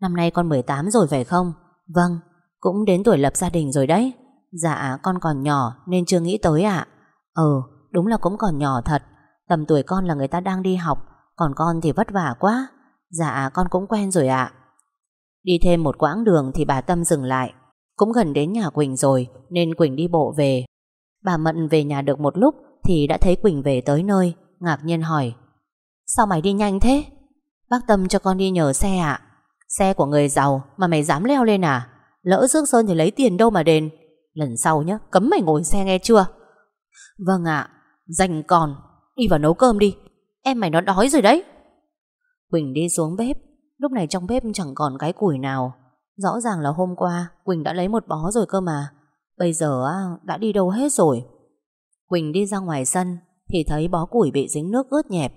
A: Năm nay con 18 rồi phải không? Vâng Cũng đến tuổi lập gia đình rồi đấy. Dạ con còn nhỏ nên chưa nghĩ tới ạ. Ừ đúng là cũng còn nhỏ thật. Tầm tuổi con là người ta đang đi học, Còn con thì vất vả quá. Dạ con cũng quen rồi ạ. Đi thêm một quãng đường thì bà Tâm dừng lại. Cũng gần đến nhà Quỳnh rồi, Nên Quỳnh đi bộ về. Bà Mận về nhà được một lúc Thì đã thấy Quỳnh về tới nơi, Ngạc nhiên hỏi, Sao mày đi nhanh thế? Bác Tâm cho con đi nhờ xe ạ. Xe của người giàu mà mày dám leo lên à? Lỡ rước sơn thì lấy tiền đâu mà đền. Lần sau nhé cấm mày ngồi xe nghe chưa? Vâng ạ, Dành còn Đi vào nấu cơm đi. Em mày nó đói rồi đấy. Quỳnh đi xuống bếp. Lúc này trong bếp chẳng còn cái củi nào. Rõ ràng là hôm qua, Quỳnh đã lấy một bó rồi cơ mà. Bây giờ đã đi đâu hết rồi? Quỳnh đi ra ngoài sân, Thì thấy bó củi bị dính nước ướt nhẹp.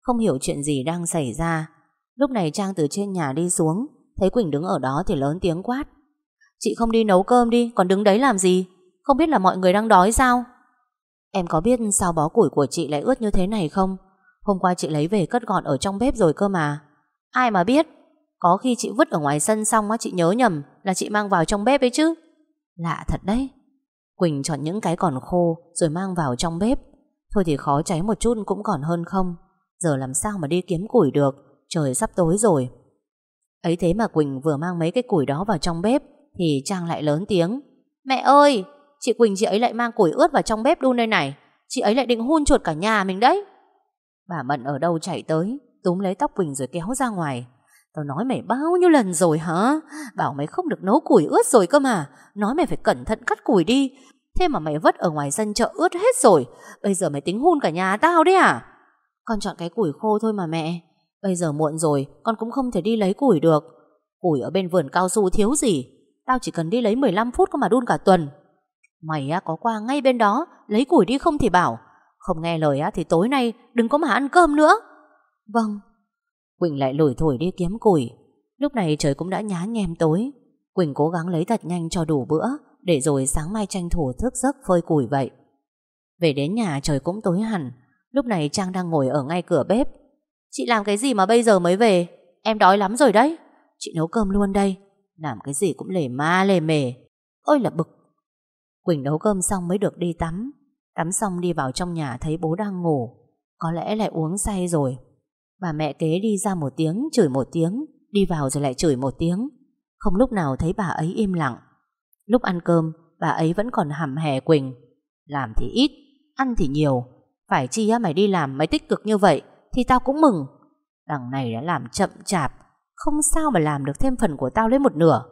A: Không hiểu chuyện gì đang xảy ra. Lúc này Trang từ trên nhà đi xuống, Thấy Quỳnh đứng ở đó thì lớn tiếng quát. Chị không đi nấu cơm đi, Còn đứng đấy làm gì? Không biết là mọi người đang đói sao? Em có biết sao bó củi của chị lại ướt như thế này không? Hôm qua chị lấy về cất gọn ở trong bếp rồi cơ mà. Ai mà biết? Có khi chị vứt ở ngoài sân xong á, Chị nhớ nhầm là chị mang vào trong bếp ấy chứ. Lạ thật đấy. Quỳnh chọn những cái còn khô Rồi mang vào trong bếp. Thôi thì khó cháy một chút cũng còn hơn không. Giờ làm sao mà đi kiếm củi được? Trời sắp tối rồi. Ấy thế mà Quỳnh vừa mang mấy cái củi đó vào trong bếp Thì Trang lại lớn tiếng. Mẹ ơi! Chị Quỳnh, chị ấy lại mang củi ướt vào trong bếp đun đây này. Chị ấy lại định hun chuột cả nhà mình đấy. Bà Mận ở đâu chạy tới? Túm lấy tóc Quỳnh rồi kéo ra ngoài. Tao nói mày bao nhiêu lần rồi hả? Bảo mày không được nấu củi ướt rồi cơ mà. Nói mày phải cẩn thận cắt củi đi. Thế mà mày vất ở ngoài sân chợ ướt hết rồi. Bây giờ mày tính hun cả nhà tao đấy à? Con chọn cái củi khô thôi mà mẹ. Bây giờ muộn rồi, Con cũng không thể đi lấy củi được. Củi ở bên vườn cao su thiếu gì? Tao chỉ cần đi lấy 15 phút cơ mà đun cả tuần. Mày á, có qua ngay bên đó, Lấy củi đi không thì bảo. Không nghe lời á thì tối nay đừng có mà ăn cơm nữa. Vâng. Quỳnh lại lủi thổi đi kiếm củi. Lúc này trời cũng đã nhá nhem tối. Quỳnh cố gắng lấy thật nhanh cho đủ bữa Để rồi sáng mai tranh thủ thức giấc phơi củi vậy. Về đến nhà trời cũng tối hẳn. Lúc này Trang đang ngồi ở ngay cửa bếp. Chị làm cái gì mà bây giờ mới về? Em đói lắm rồi đấy. Chị nấu cơm luôn đây. Làm cái gì cũng lề ma lề mề. Ôi là bực. Quỳnh nấu cơm xong mới được đi tắm Tắm xong đi vào trong nhà thấy bố đang ngủ. Có lẽ lại uống say rồi. Bà mẹ kế đi ra một tiếng, Chửi một tiếng, Đi vào rồi lại chửi một tiếng. Không lúc nào thấy bà ấy im lặng. Lúc ăn cơm, Bà ấy vẫn còn hầm hè Quỳnh. Làm thì ít, Ăn thì nhiều. Phải chi á, mày đi làm mày tích cực như vậy, Thì tao cũng mừng. Đằng này đã làm chậm chạp, Không sao mà làm được thêm phần của tao lấy một nửa.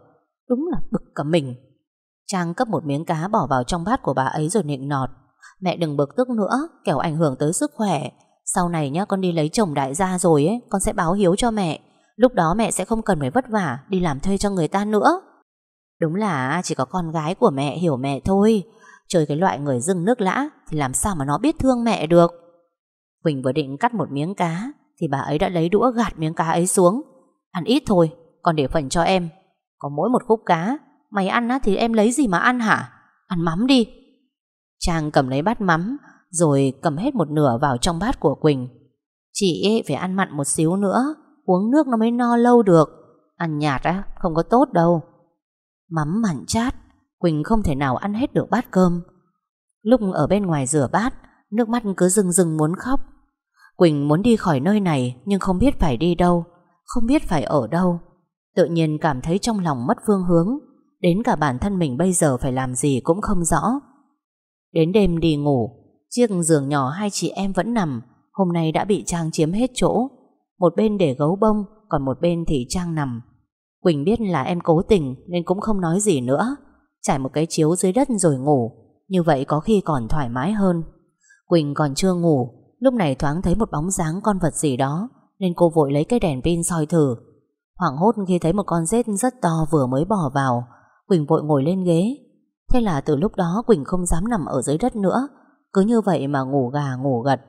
A: Đúng là bực cả mình. Trang cấp một miếng cá bỏ vào trong bát của bà ấy rồi nịnh nọt. Mẹ đừng bực tức nữa Kẻo ảnh hưởng tới sức khỏe. Sau này nhá, con đi lấy chồng đại gia rồi ấy, Con sẽ báo hiếu cho mẹ. Lúc đó mẹ sẽ không cần phải vất vả, Đi làm thuê cho người ta nữa. Đúng là chỉ có con gái của mẹ hiểu mẹ thôi. Chơi cái loại người dưng nước lã Thì làm sao mà nó biết thương mẹ được? Quỳnh vừa định cắt một miếng cá Thì bà ấy đã lấy đũa gạt miếng cá ấy xuống. Ăn ít thôi Còn để phần cho em. Có mỗi một khúc cá, Mày ăn á thì em lấy gì mà ăn hả? Ăn mắm đi. Trang cầm lấy bát mắm, Rồi cầm hết một nửa vào trong bát của Quỳnh. Chị ấy phải ăn mặn một xíu nữa, Uống nước nó mới no lâu được. Ăn nhạt á, không có tốt đâu. Mắm mặn chát, Quỳnh không thể nào ăn hết được bát cơm. Lúc ở bên ngoài rửa bát, Nước mắt cứ rưng rưng muốn khóc. Quỳnh muốn đi khỏi nơi này, Nhưng không biết phải đi đâu, Không biết phải ở đâu. Tự nhiên cảm thấy trong lòng mất phương hướng, Đến cả bản thân mình bây giờ phải làm gì cũng không rõ. Đến đêm đi ngủ, Chiếc giường nhỏ hai chị em vẫn nằm, Hôm nay đã bị Trang chiếm hết chỗ. Một bên để gấu bông, Còn một bên thì Trang nằm. Quỳnh biết là em cố tình Nên cũng không nói gì nữa. Trải một cái chiếu dưới đất rồi ngủ, Như vậy có khi còn thoải mái hơn. Quỳnh còn chưa ngủ, Lúc này thoáng thấy một bóng dáng con vật gì đó, Nên cô vội lấy cái đèn pin soi thử. Hoảng hốt khi thấy một con rết rất to vừa mới bỏ vào, Quỳnh vội ngồi lên ghế. Thế là từ lúc đó Quỳnh không dám nằm ở dưới đất nữa. Cứ như vậy mà ngủ gà, ngủ gật.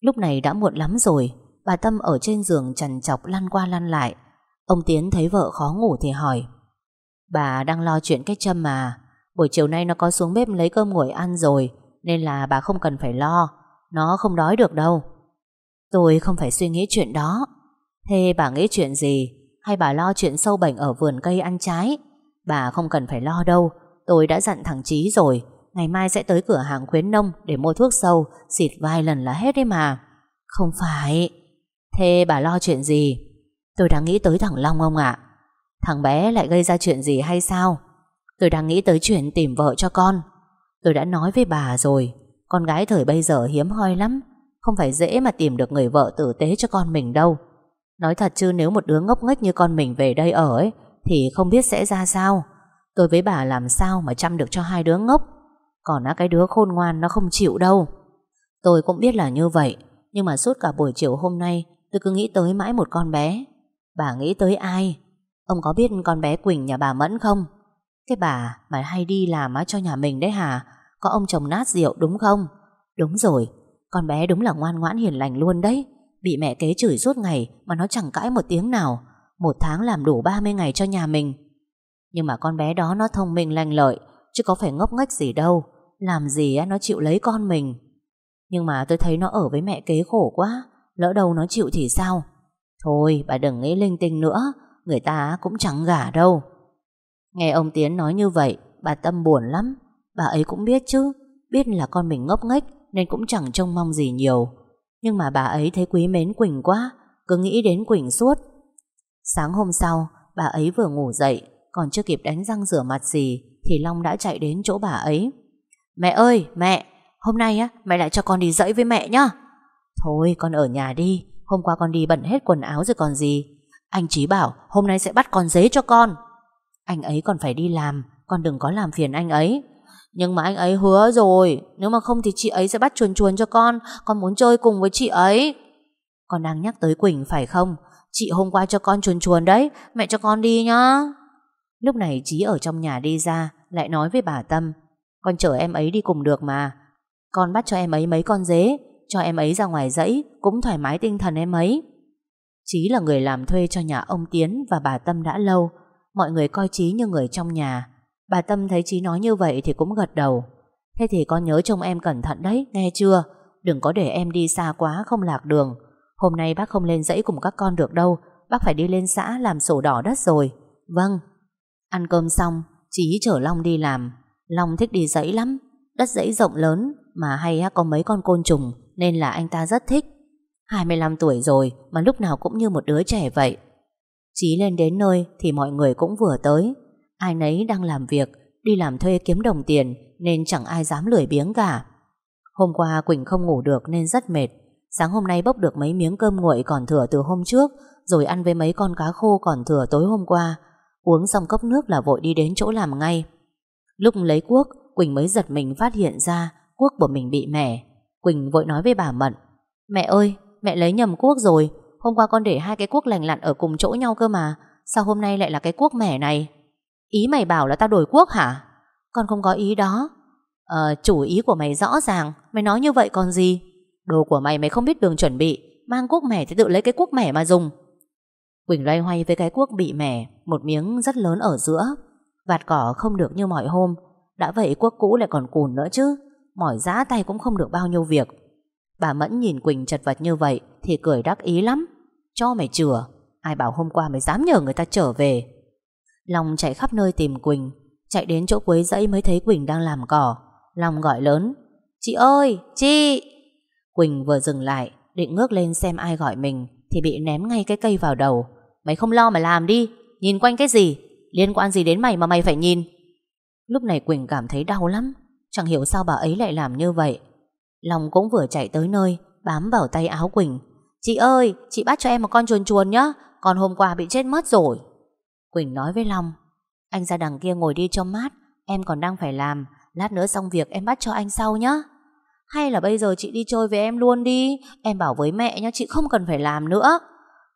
A: Lúc này đã muộn lắm rồi. Bà Tâm ở trên giường trằn chọc lăn qua lăn lại. Ông Tiến thấy vợ khó ngủ thì hỏi, Bà đang lo chuyện cái châm mà. Buổi chiều nay nó có xuống bếp lấy cơm nguội ăn rồi, Nên là bà không cần phải lo. Nó không đói được đâu. Tôi không phải suy nghĩ chuyện đó. Thế bà nghĩ chuyện gì? Hay bà lo chuyện sâu bệnh ở vườn cây ăn trái? Bà không cần phải lo đâu. Tôi đã dặn thằng Chí rồi, Ngày mai sẽ tới cửa hàng khuyến nông Để mua thuốc sâu, Xịt vài lần là hết đấy mà. Không phải. Thế bà lo chuyện gì? Tôi đang nghĩ tới thằng Long ông ạ. Thằng bé lại gây ra chuyện gì hay sao? Tôi đang nghĩ tới chuyện tìm vợ cho con. Tôi đã nói với bà rồi, Con gái thời bây giờ hiếm hoi lắm, Không phải dễ mà tìm được người vợ tử tế cho con mình đâu. Nói thật chứ, nếu một đứa ngốc nghếch như con mình về đây ở ấy, Thì không biết sẽ ra sao. Tôi với bà làm sao mà chăm được cho hai đứa ngốc? Còn á, cái đứa khôn ngoan nó không chịu đâu. Tôi cũng biết là như vậy, Nhưng mà suốt cả buổi chiều hôm nay Tôi cứ nghĩ tới mãi một con bé. Bà nghĩ tới ai? Ông có biết con bé Quỳnh nhà bà Mẫn không? Cái bà mà hay đi làm á cho nhà mình đấy hả? Có ông chồng nát rượu đúng không? Đúng rồi, Con bé đúng là ngoan ngoãn hiền lành luôn đấy. Bị mẹ kế chửi suốt ngày Mà nó chẳng cãi một tiếng nào. Một tháng làm đủ 30 ngày cho nhà mình. Nhưng mà con bé đó nó thông minh lanh lợi, Chứ có phải ngốc nghếch gì đâu. Làm gì á, nó chịu lấy con mình. Nhưng mà tôi thấy nó ở với mẹ kế khổ quá, Lỡ đâu nó chịu thì sao? Thôi, bà đừng nghĩ linh tinh nữa, Người ta cũng chẳng gả đâu. Nghe ông Tiến nói như vậy, Bà Tâm buồn lắm. Bà ấy cũng biết chứ, Biết là con mình ngốc nghếch Nên cũng chẳng trông mong gì nhiều. Nhưng mà bà ấy thấy quý mến Quỳnh quá, Cứ nghĩ đến Quỳnh suốt. Sáng hôm sau, Bà ấy vừa ngủ dậy còn chưa kịp đánh răng rửa mặt gì Thì Long đã chạy đến chỗ bà ấy. Mẹ ơi, mẹ, Hôm nay á, mẹ lại cho con đi dẫy với mẹ nhá. Thôi, con ở nhà đi, Hôm qua con đi bận hết quần áo rồi còn gì. Anh Chí bảo hôm nay sẽ bắt con dế cho con. Anh ấy còn phải đi làm, Con đừng có làm phiền anh ấy. Nhưng mà anh ấy hứa rồi, Nếu mà không thì chị ấy sẽ bắt chuồn chuồn cho con Con muốn chơi cùng với chị ấy. Con đang nhắc tới Quỳnh phải không? Chị hôm qua cho con chuồn chuồn đấy, Mẹ cho con đi nhá. Lúc này Chí ở trong nhà đi ra, Lại nói với bà Tâm, Con chở em ấy đi cùng được mà. Con bắt cho em ấy mấy con dế, cho em ấy ra ngoài dãy, Cũng thoải mái tinh thần em ấy. Chí là người làm thuê cho nhà ông Tiến Và bà Tâm đã lâu. Mọi người coi Chí như người trong nhà. Bà Tâm thấy Chí nói như vậy thì cũng gật đầu. Thế thì con nhớ trông em cẩn thận đấy, Nghe chưa? Đừng có để em đi xa quá không lạc đường. Hôm nay bác không lên dãy cùng các con được đâu, Bác phải đi lên xã làm sổ đỏ đất rồi. Vâng. Ăn cơm xong Chí chở Long đi làm. Long thích đi dãy lắm. Đất dãy rộng lớn, Mà hay có mấy con côn trùng, Nên là anh ta rất thích. 25 tuổi rồi, mà lúc nào cũng như một đứa trẻ vậy. Chí lên đến nơi thì mọi người cũng vừa tới. Ai nấy đang làm việc, Đi làm thuê kiếm đồng tiền, Nên chẳng ai dám lười biếng cả. Hôm qua Quỳnh không ngủ được nên rất mệt. Sáng hôm nay bốc được mấy miếng cơm nguội còn thừa từ hôm trước, Rồi ăn với mấy con cá khô còn thừa tối hôm qua. Uống xong cốc nước là vội đi đến chỗ làm ngay. Lúc lấy cuốc, Quỳnh mới giật mình phát hiện ra Cuốc của mình bị mẻ. Quỳnh vội nói với bà Mận, Mẹ ơi, mẹ lấy nhầm cuốc rồi. Hôm qua con để hai cái cuốc lành lặn ở cùng chỗ nhau cơ mà. Sao hôm nay lại là cái cuốc mẻ này? Ý mày bảo là tao đổi cuốc hả? Con không có ý đó. Ờ chủ ý của mày rõ ràng. Mày nói như vậy còn gì? Đồ của mày mày không biết đường chuẩn bị. Mang cuốc mẻ thì tự lấy cái cuốc mẻ mà dùng. Quỳnh loay hoay với cái cuốc bị mẻ, Một miếng rất lớn ở giữa. Vạt cỏ không được như mọi hôm. Đã vậy cuốc cũ lại còn cùn nữa chứ. Mỏi giá tay cũng không được bao nhiêu việc. Bà Mẫn nhìn Quỳnh chật vật như vậy Thì cười đắc ý lắm. Cho mày chừa. Ai bảo hôm qua mày dám nhờ người ta trở về? Long chạy khắp nơi tìm Quỳnh. Chạy đến chỗ cuối dãy mới thấy Quỳnh đang làm cỏ. Long gọi lớn. Chị ơi, chị! Quỳnh vừa dừng lại, Định ngước lên xem ai gọi mình, Thì bị ném ngay cái cây vào đầu. Mày không lo mà làm đi. Nhìn quanh cái gì? Liên quan gì đến mày mà mày phải nhìn? Lúc này Quỳnh cảm thấy đau lắm. Chẳng hiểu sao bà ấy lại làm như vậy. Long cũng vừa chạy tới nơi, Bám vào tay áo Quỳnh. Chị ơi, chị bắt cho em một con chuồn chuồn nhá. Còn hôm qua bị chết mất rồi. Quỳnh nói với Long. Anh ra đằng kia ngồi đi cho mát. Em còn đang phải làm. Lát nữa xong việc em bắt cho anh sau nhá. Hay là bây giờ chị đi chơi với em luôn đi. Em bảo với mẹ nhá, Chị không cần phải làm nữa.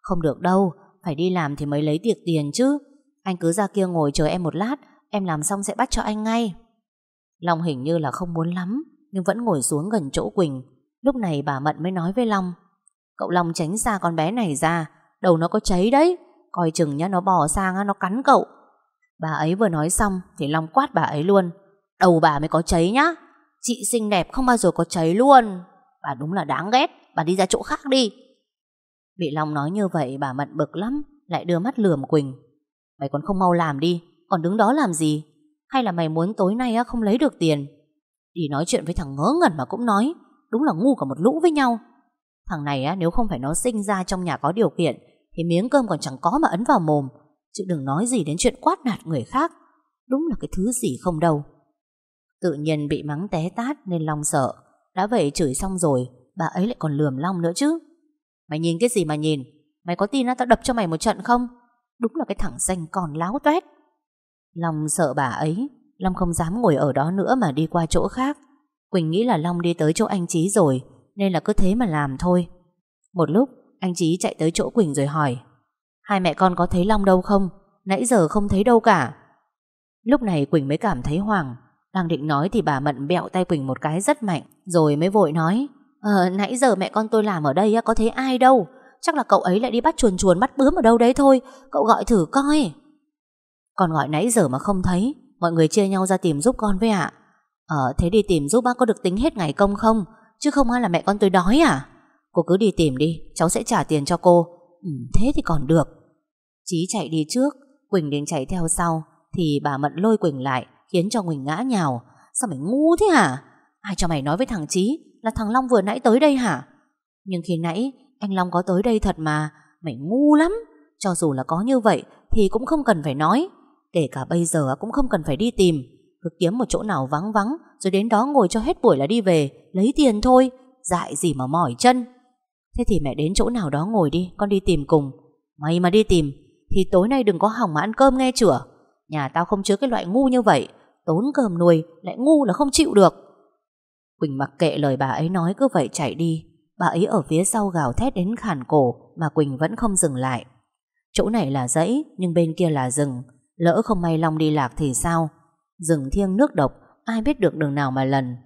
A: Không được đâu. Phải đi làm thì mới lấy tiệc tiền chứ. Anh cứ ra kia ngồi chờ em một lát, Em làm xong sẽ bắt cho anh ngay. Long hình như là không muốn lắm, Nhưng vẫn ngồi xuống gần chỗ Quỳnh. Lúc này bà Mận mới nói với Long, Cậu Long tránh xa con bé này ra, Đầu nó có cháy đấy, Coi chừng nhá, nó bò sang nó cắn cậu. Bà ấy vừa nói xong Thì Long quát bà ấy luôn, Đầu bà mới có cháy nhá, Chị xinh đẹp không bao giờ có cháy luôn. Bà đúng là đáng ghét, Bà đi ra chỗ khác đi. Bị Long nói như vậy bà Mận bực lắm Lại đưa mắt lườm Quỳnh. Mày còn không mau làm đi Còn đứng đó làm gì? Hay là mày muốn tối nay không lấy được tiền? Đi nói chuyện với thằng ngớ ngẩn mà cũng nói Đúng là ngu cả một lũ với nhau. Thằng này á, nếu không phải nó sinh ra trong nhà có điều kiện Thì miếng cơm còn chẳng có mà ấn vào mồm. Chứ đừng nói gì đến chuyện quát nạt người khác Đúng là cái thứ gì không đâu. Tự nhiên bị mắng té tát nên Long sợ. Đã vậy chửi xong rồi Bà ấy lại còn lườm Long nữa chứ. Mày nhìn cái gì mà nhìn? Mày có tin tao đập cho mày một trận không? Đúng là cái thằng xanh còn láo toét. Long sợ bà ấy. Long không dám ngồi ở đó nữa mà đi qua chỗ khác. Quỳnh nghĩ là Long đi tới chỗ anh Trí rồi, Nên là cứ thế mà làm thôi. Một lúc, anh Trí chạy tới chỗ Quỳnh rồi hỏi, Hai mẹ con có thấy Long đâu không? Nãy giờ không thấy đâu cả. Lúc này Quỳnh mới cảm thấy hoảng. Đang định nói thì bà Mận bẹo tay Quỳnh một cái rất mạnh, Rồi mới vội nói Ờ nãy giờ mẹ con tôi làm ở đây có thấy ai đâu. Chắc là cậu ấy lại đi bắt chuồn chuồn bắt bướm ở đâu đấy thôi. Cậu gọi thử coi. Con gọi nãy giờ mà không thấy Mọi người chia nhau ra tìm giúp con với ạ. Ờ thế đi tìm giúp bác có được tính hết ngày công không? Chứ không ai là mẹ con tôi đói à? Cô cứ đi tìm đi Cháu sẽ trả tiền cho cô. Ừ, Thế thì còn được. Chí chạy đi trước Quỳnh định chạy theo sau Thì bà Mận lôi Quỳnh lại Khiến cho Quỳnh ngã nhào. Sao mày ngu thế hả? Ai cho mày nói với thằng Chí? Là thằng Long vừa nãy tới đây hả? Nhưng khi nãy, anh Long có tới đây thật mà, Mày ngu lắm. Cho dù là có như vậy Thì cũng không cần phải nói. Kể cả bây giờ cũng không cần phải đi tìm. Cứ kiếm một chỗ nào vắng vắng, Rồi đến đó ngồi cho hết buổi là đi về, Lấy tiền thôi, Dại gì mà mỏi chân. Thế thì mẹ đến chỗ nào đó ngồi đi, Con đi tìm cùng. Mày mà đi tìm, Thì tối nay đừng có hỏng mà ăn cơm nghe chửa. Nhà tao không chứa cái loại ngu như vậy, Tốn cơm nuôi, Lại ngu là không chịu được. Quỳnh mặc kệ lời bà ấy nói, cứ vậy chạy đi. Bà ấy ở phía sau gào thét đến khàn cổ, Mà Quỳnh vẫn không dừng lại. Chỗ này là dãy, Nhưng bên kia là rừng. Lỡ không may Long đi lạc thì sao? Rừng thiêng nước độc, Ai biết được đường nào mà lần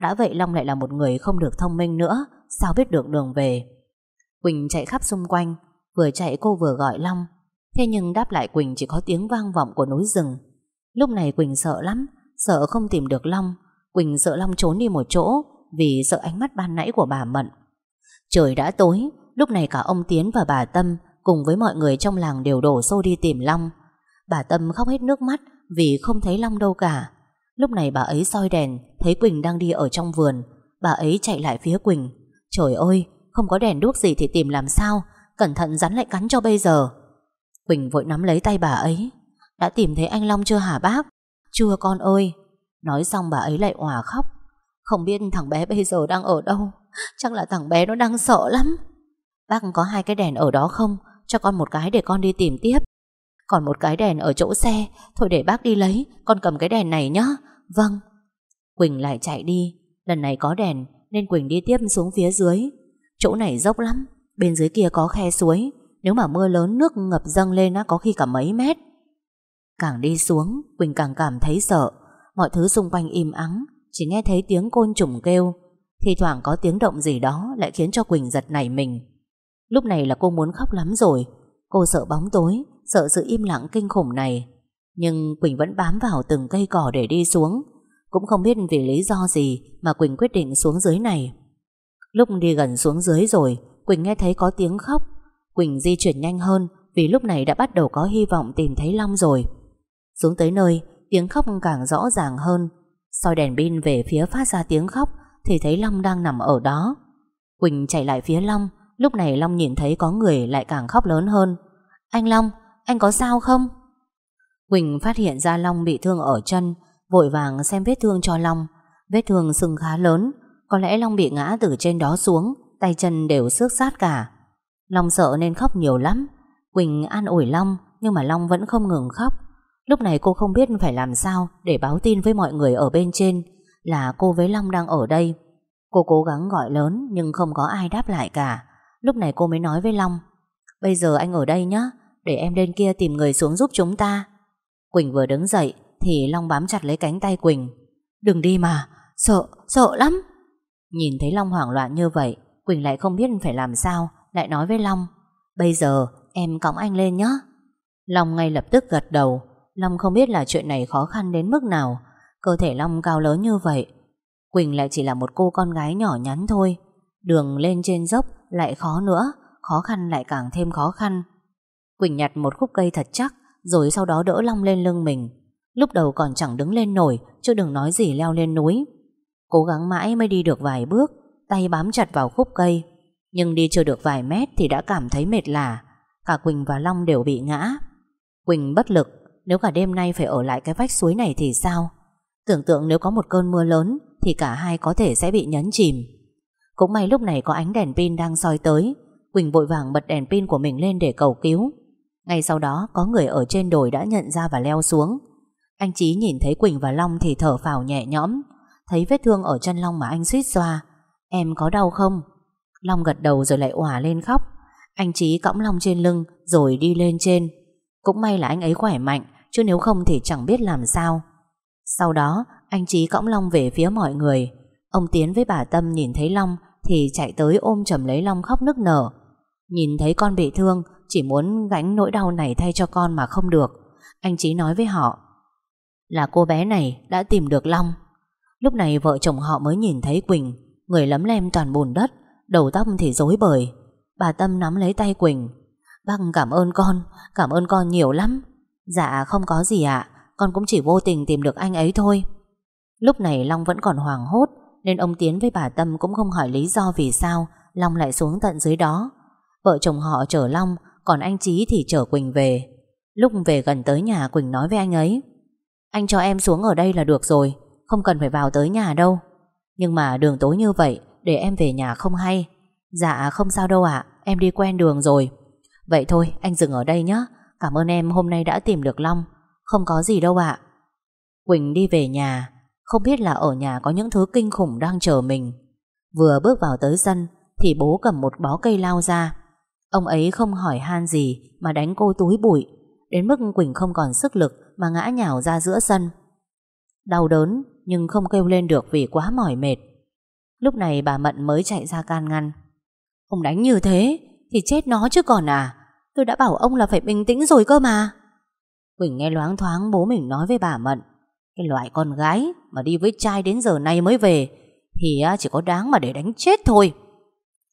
A: Đã vậy Long lại là một người không được thông minh nữa, Sao biết được đường về? Quỳnh chạy khắp xung quanh, Vừa chạy cô vừa gọi Long. Thế nhưng đáp lại Quỳnh chỉ có tiếng vang vọng của núi rừng. Lúc này Quỳnh sợ lắm, Sợ không tìm được Long. Quỳnh sợ Long trốn đi một chỗ Vì sợ ánh mắt ban nãy của bà Mận. Trời đã tối, Lúc này cả ông Tiến và bà Tâm Cùng với mọi người trong làng đều đổ xô đi tìm Long. Bà Tâm khóc hết nước mắt Vì không thấy Long đâu cả. Lúc này bà ấy soi đèn, Thấy Quỳnh đang đi ở trong vườn. Bà ấy chạy lại phía Quỳnh. Trời ơi, Không có đèn đuốc gì thì tìm làm sao? Cẩn thận rắn lại cắn cho bây giờ. Quỳnh vội nắm lấy tay bà ấy. Đã tìm thấy anh Long chưa hả bác? Chưa con ơi. Nói xong bà ấy lại òa khóc. Không biết thằng bé bây giờ đang ở đâu. Chắc là thằng bé nó đang sợ lắm. Bác có hai cái đèn ở đó không? Cho con một cái để con đi tìm tiếp. Còn một cái đèn ở chỗ xe. Thôi để bác đi lấy. Con cầm cái đèn này nhá. Vâng. Quỳnh lại chạy đi. Lần này có đèn, Nên Quỳnh đi tiếp xuống phía dưới. Chỗ này dốc lắm. Bên dưới kia có khe suối. Nếu mà mưa lớn, nước ngập dâng lên á, có khi cả mấy mét. Càng đi xuống, Quỳnh càng cảm thấy sợ. Mọi thứ xung quanh im ắng, Chỉ nghe thấy tiếng côn trùng kêu. Thì thoảng có tiếng động gì đó Lại khiến cho Quỳnh giật nảy mình. Lúc này là cô muốn khóc lắm rồi. Cô sợ bóng tối, Sợ sự im lặng kinh khủng này. Nhưng Quỳnh vẫn bám vào từng cây cỏ để đi xuống. Cũng không biết vì lý do gì Mà Quỳnh quyết định xuống dưới này. Lúc đi gần xuống dưới rồi, Quỳnh nghe thấy có tiếng khóc. Quỳnh di chuyển nhanh hơn Vì lúc này đã bắt đầu có hy vọng tìm thấy Long rồi. Xuống tới nơi Tiếng khóc càng rõ ràng hơn. Soi đèn pin về phía phát ra tiếng khóc Thì thấy Long đang nằm ở đó. Quỳnh chạy lại phía Long Lúc này Long nhìn thấy có người lại càng khóc lớn hơn. Anh Long, anh có sao không? Quỳnh phát hiện ra Long bị thương ở chân Vội vàng xem vết thương cho Long. Vết thương sưng khá lớn Có lẽ Long bị ngã từ trên đó xuống Tay chân đều xước sát cả. Long sợ nên khóc nhiều lắm. Quỳnh an ủi Long Nhưng mà Long vẫn không ngừng khóc. Lúc này cô không biết phải làm sao Để báo tin với mọi người ở bên trên Là cô với Long đang ở đây. Cô cố gắng gọi lớn Nhưng không có ai đáp lại cả. Lúc này cô mới nói với Long Bây giờ anh ở đây nhé Để em lên kia tìm người xuống giúp chúng ta. Quỳnh vừa đứng dậy Thì Long bám chặt lấy cánh tay Quỳnh Đừng đi mà, sợ, sợ lắm. Nhìn thấy Long hoảng loạn như vậy Quỳnh lại không biết phải làm sao Lại nói với Long Bây giờ em cõng anh lên nhé Long ngay lập tức gật đầu Long không biết là chuyện này khó khăn đến mức nào. Cơ thể Long cao lớn như vậy. Quỳnh lại chỉ là một cô con gái nhỏ nhắn thôi. Đường lên trên dốc lại khó nữa, Khó khăn lại càng thêm khó khăn. Quỳnh nhặt một khúc cây thật chắc, Rồi sau đó đỡ Long lên lưng mình. Lúc đầu còn chẳng đứng lên nổi, Chứ đừng nói gì leo lên núi. Cố gắng mãi mới đi được vài bước, Tay bám chặt vào khúc cây. Nhưng đi chưa được vài mét thì đã cảm thấy mệt lả. Cả Quỳnh và Long đều bị ngã. Quỳnh bất lực nếu cả đêm nay phải ở lại cái vách suối này thì sao? Tưởng tượng nếu có một cơn mưa lớn, Thì cả hai có thể sẽ bị nhấn chìm. Cũng may lúc này có ánh đèn pin đang soi tới, Quỳnh vội vàng bật đèn pin của mình lên để cầu cứu. Ngay sau đó, có người ở trên đồi đã nhận ra và leo xuống. Anh Chí nhìn thấy Quỳnh và Long thì thở phào nhẹ nhõm, Thấy vết thương ở chân Long mà anh suýt xoa. Em có đau không? Long gật đầu rồi lại òa lên khóc. Anh Chí cõng Long trên lưng Rồi đi lên trên. Cũng may là anh ấy khỏe mạnh Chứ nếu không thì chẳng biết làm sao. Sau đó anh trí cõng Long về phía mọi người. Ông Tiến với bà Tâm nhìn thấy Long Thì chạy tới ôm chầm lấy Long khóc nức nở. Nhìn thấy con bị thương Chỉ muốn gánh nỗi đau này thay cho con mà không được. Anh trí nói với họ Là cô bé này đã tìm được Long. Lúc này vợ chồng họ mới nhìn thấy Quỳnh Người lấm lem toàn bùn đất Đầu tóc thì rối bời. Bà Tâm nắm lấy tay Quỳnh bằng cảm ơn con, cảm ơn con nhiều lắm. Dạ không có gì ạ. Con cũng chỉ vô tình tìm được anh ấy thôi. Lúc này Long vẫn còn hoảng hốt, Nên ông Tiến với bà Tâm cũng không hỏi lý do vì sao Long lại xuống tận dưới đó. Vợ chồng họ chở Long, Còn anh Chí thì chở Quỳnh về. Lúc về gần tới nhà, Quỳnh nói với anh ấy, Anh cho em xuống ở đây là được rồi, Không cần phải vào tới nhà đâu. Nhưng mà đường tối như vậy, Để em về nhà không hay. Dạ không sao đâu ạ, Em đi quen đường rồi. Vậy thôi, anh dừng ở đây nhé Cảm ơn em, hôm nay đã tìm được Long. Không có gì đâu ạ. Quỳnh đi về nhà. Không biết là ở nhà có những thứ kinh khủng đang chờ mình. Vừa bước vào tới sân, Thì bố cầm một bó cây lao ra. Ông ấy không hỏi han gì, Mà đánh cô túi bụi. Đến mức Quỳnh không còn sức lực Mà ngã nhào ra giữa sân. Đau đớn, nhưng không kêu lên được Vì quá mỏi mệt. Lúc này bà Mận mới chạy ra can ngăn. Ông đánh như thế, Thì chết nó chứ còn à? Tôi đã bảo ông là phải bình tĩnh rồi cơ mà. Quỳnh nghe loáng thoáng bố mình nói với bà Mận, Cái loại con gái Mà đi với trai đến giờ này mới về Thì chỉ có đáng mà để đánh chết thôi.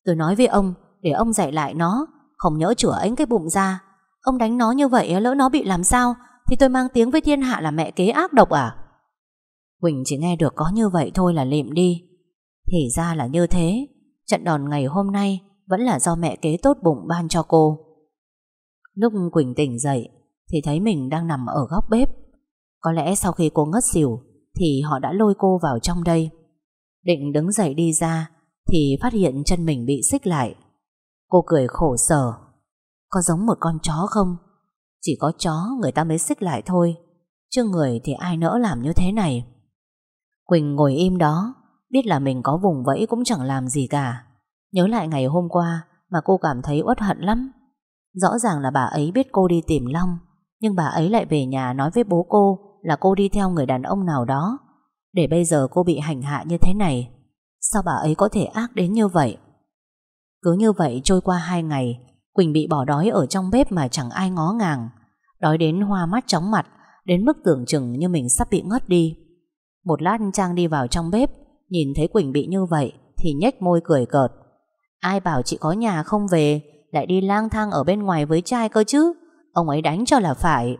A: Tôi nói với ông, Để ông dạy lại nó, Không nhỡ chữa ánh cái bụng ra. Ông đánh nó như vậy lỡ nó bị làm sao Thì tôi mang tiếng với thiên hạ là mẹ kế ác độc à? Quỳnh chỉ nghe được có như vậy thôi là lịm đi. Thì ra là như thế, Trận đòn ngày hôm nay Vẫn là do mẹ kế tốt bụng ban cho cô. Lúc Quỳnh tỉnh dậy Thì thấy mình đang nằm ở góc bếp. Có lẽ sau khi cô ngất xỉu Thì họ đã lôi cô vào trong đây. Định đứng dậy đi ra Thì phát hiện chân mình bị xích lại. Cô cười khổ sở. Có giống một con chó không? Chỉ có chó người ta mới xích lại thôi, Chứ người thì ai nỡ làm như thế này? Quỳnh ngồi im đó, Biết là mình có vùng vẫy cũng chẳng làm gì cả. Nhớ lại ngày hôm qua Mà cô cảm thấy uất hận lắm. Rõ ràng là bà ấy biết cô đi tìm Long, Nhưng bà ấy lại về nhà nói với bố cô Là cô đi theo người đàn ông nào đó. Để bây giờ cô bị hành hạ như thế này, Sao bà ấy có thể ác đến như vậy? Cứ như vậy trôi qua hai ngày, Quỳnh bị bỏ đói ở trong bếp mà chẳng ai ngó ngàng. Đói đến hoa mắt chóng mặt, Đến mức tưởng chừng như mình sắp bị ngất đi. Một lát Trang đi vào trong bếp, Nhìn thấy Quỳnh bị như vậy Thì nhếch môi cười cợt. Ai bảo chị có nhà không về? Lại đi lang thang ở bên ngoài với trai cơ chứ? Ông ấy đánh cho là phải.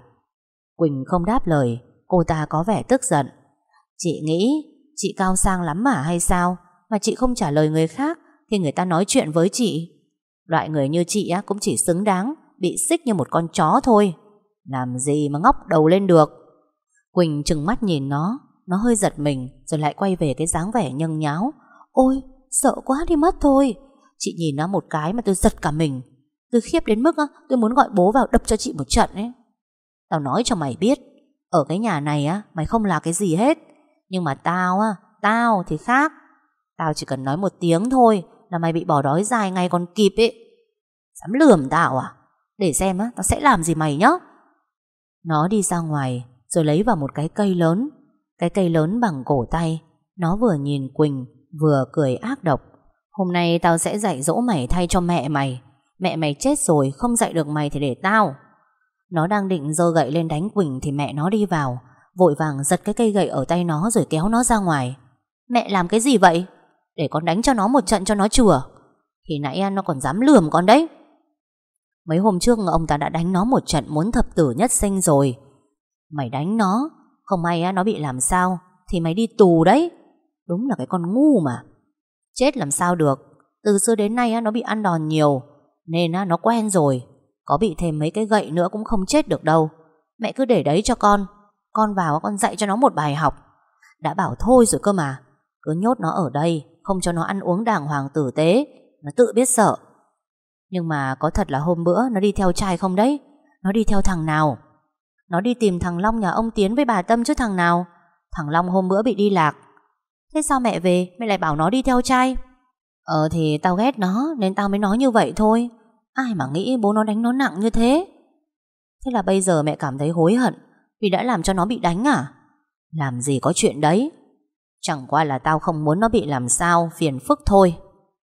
A: Quỳnh không đáp lời. Cô ta có vẻ tức giận. Chị nghĩ, chị cao sang lắm mà hay sao? Mà chị không trả lời người khác Thì người ta nói chuyện với chị. Loại người như chị á, cũng chỉ xứng đáng Bị xích như một con chó thôi. Làm gì mà ngóc đầu lên được? Quỳnh trừng mắt nhìn nó. Nó hơi giật mình, Rồi lại quay về cái dáng vẻ nhân nháo. Ôi, sợ quá đi mất thôi. Chị nhìn nó một cái mà tôi giật cả mình. Tôi khiếp đến mức tôi muốn gọi bố vào đập cho chị một trận ấy. Tao nói cho mày biết, Ở cái nhà này á, Mày không là cái gì hết. Nhưng mà tao á, Tao thì khác. Tao chỉ cần nói một tiếng thôi Là mày bị bỏ đói dài ngày còn kịp ấy. Dám lườm tao à? Để xem á, Tao sẽ làm gì mày nhá. Nó đi ra ngoài, Rồi lấy vào một cái cây lớn. Cái cây lớn bằng cổ tay, Nó vừa nhìn Quỳnh, Vừa cười ác độc. Hôm nay tao sẽ dạy dỗ mày thay cho mẹ mày. Mẹ mày chết rồi, Không dạy được mày thì để tao. Nó đang định giơ gậy lên đánh Quỳnh Thì mẹ nó đi vào. Vội vàng giật cái cây gậy ở tay nó rồi kéo nó ra ngoài. Mẹ làm cái gì vậy? Để con đánh cho nó một trận cho nó chừa. Thì nãy nó còn dám lườm con đấy. Mấy hôm trước ông ta đã đánh nó một trận Muốn thập tử nhất sinh rồi. Mày đánh nó, Không may nó bị làm sao, Thì mày đi tù đấy. Đúng là cái con ngu mà. Chết làm sao được? Từ xưa đến nay nó bị ăn đòn nhiều, Nên nó quen rồi. Có bị thêm mấy cái gậy nữa cũng không chết được đâu. Mẹ cứ để đấy cho con. Con vào con dạy cho nó một bài học. Đã bảo thôi rồi cơ mà. Cứ nhốt nó ở đây, Không cho nó ăn uống đàng hoàng tử tế. Nó tự biết sợ. Nhưng mà có thật là hôm bữa nó đi theo trai không đấy? Nó đi theo thằng nào? Nó đi tìm thằng Long nhà ông Tiến với bà Tâm chứ thằng nào? Thằng Long hôm bữa bị đi lạc. Thế sao mẹ về? Mẹ lại bảo nó đi theo trai. Ờ thì tao ghét nó, Nên tao mới nói như vậy thôi. Ai mà nghĩ bố nó đánh nó nặng như thế? Thế là bây giờ mẹ cảm thấy hối hận, Vì đã làm cho nó bị đánh à? Làm gì có chuyện đấy. Chẳng qua là tao không muốn nó bị làm sao, Phiền phức thôi.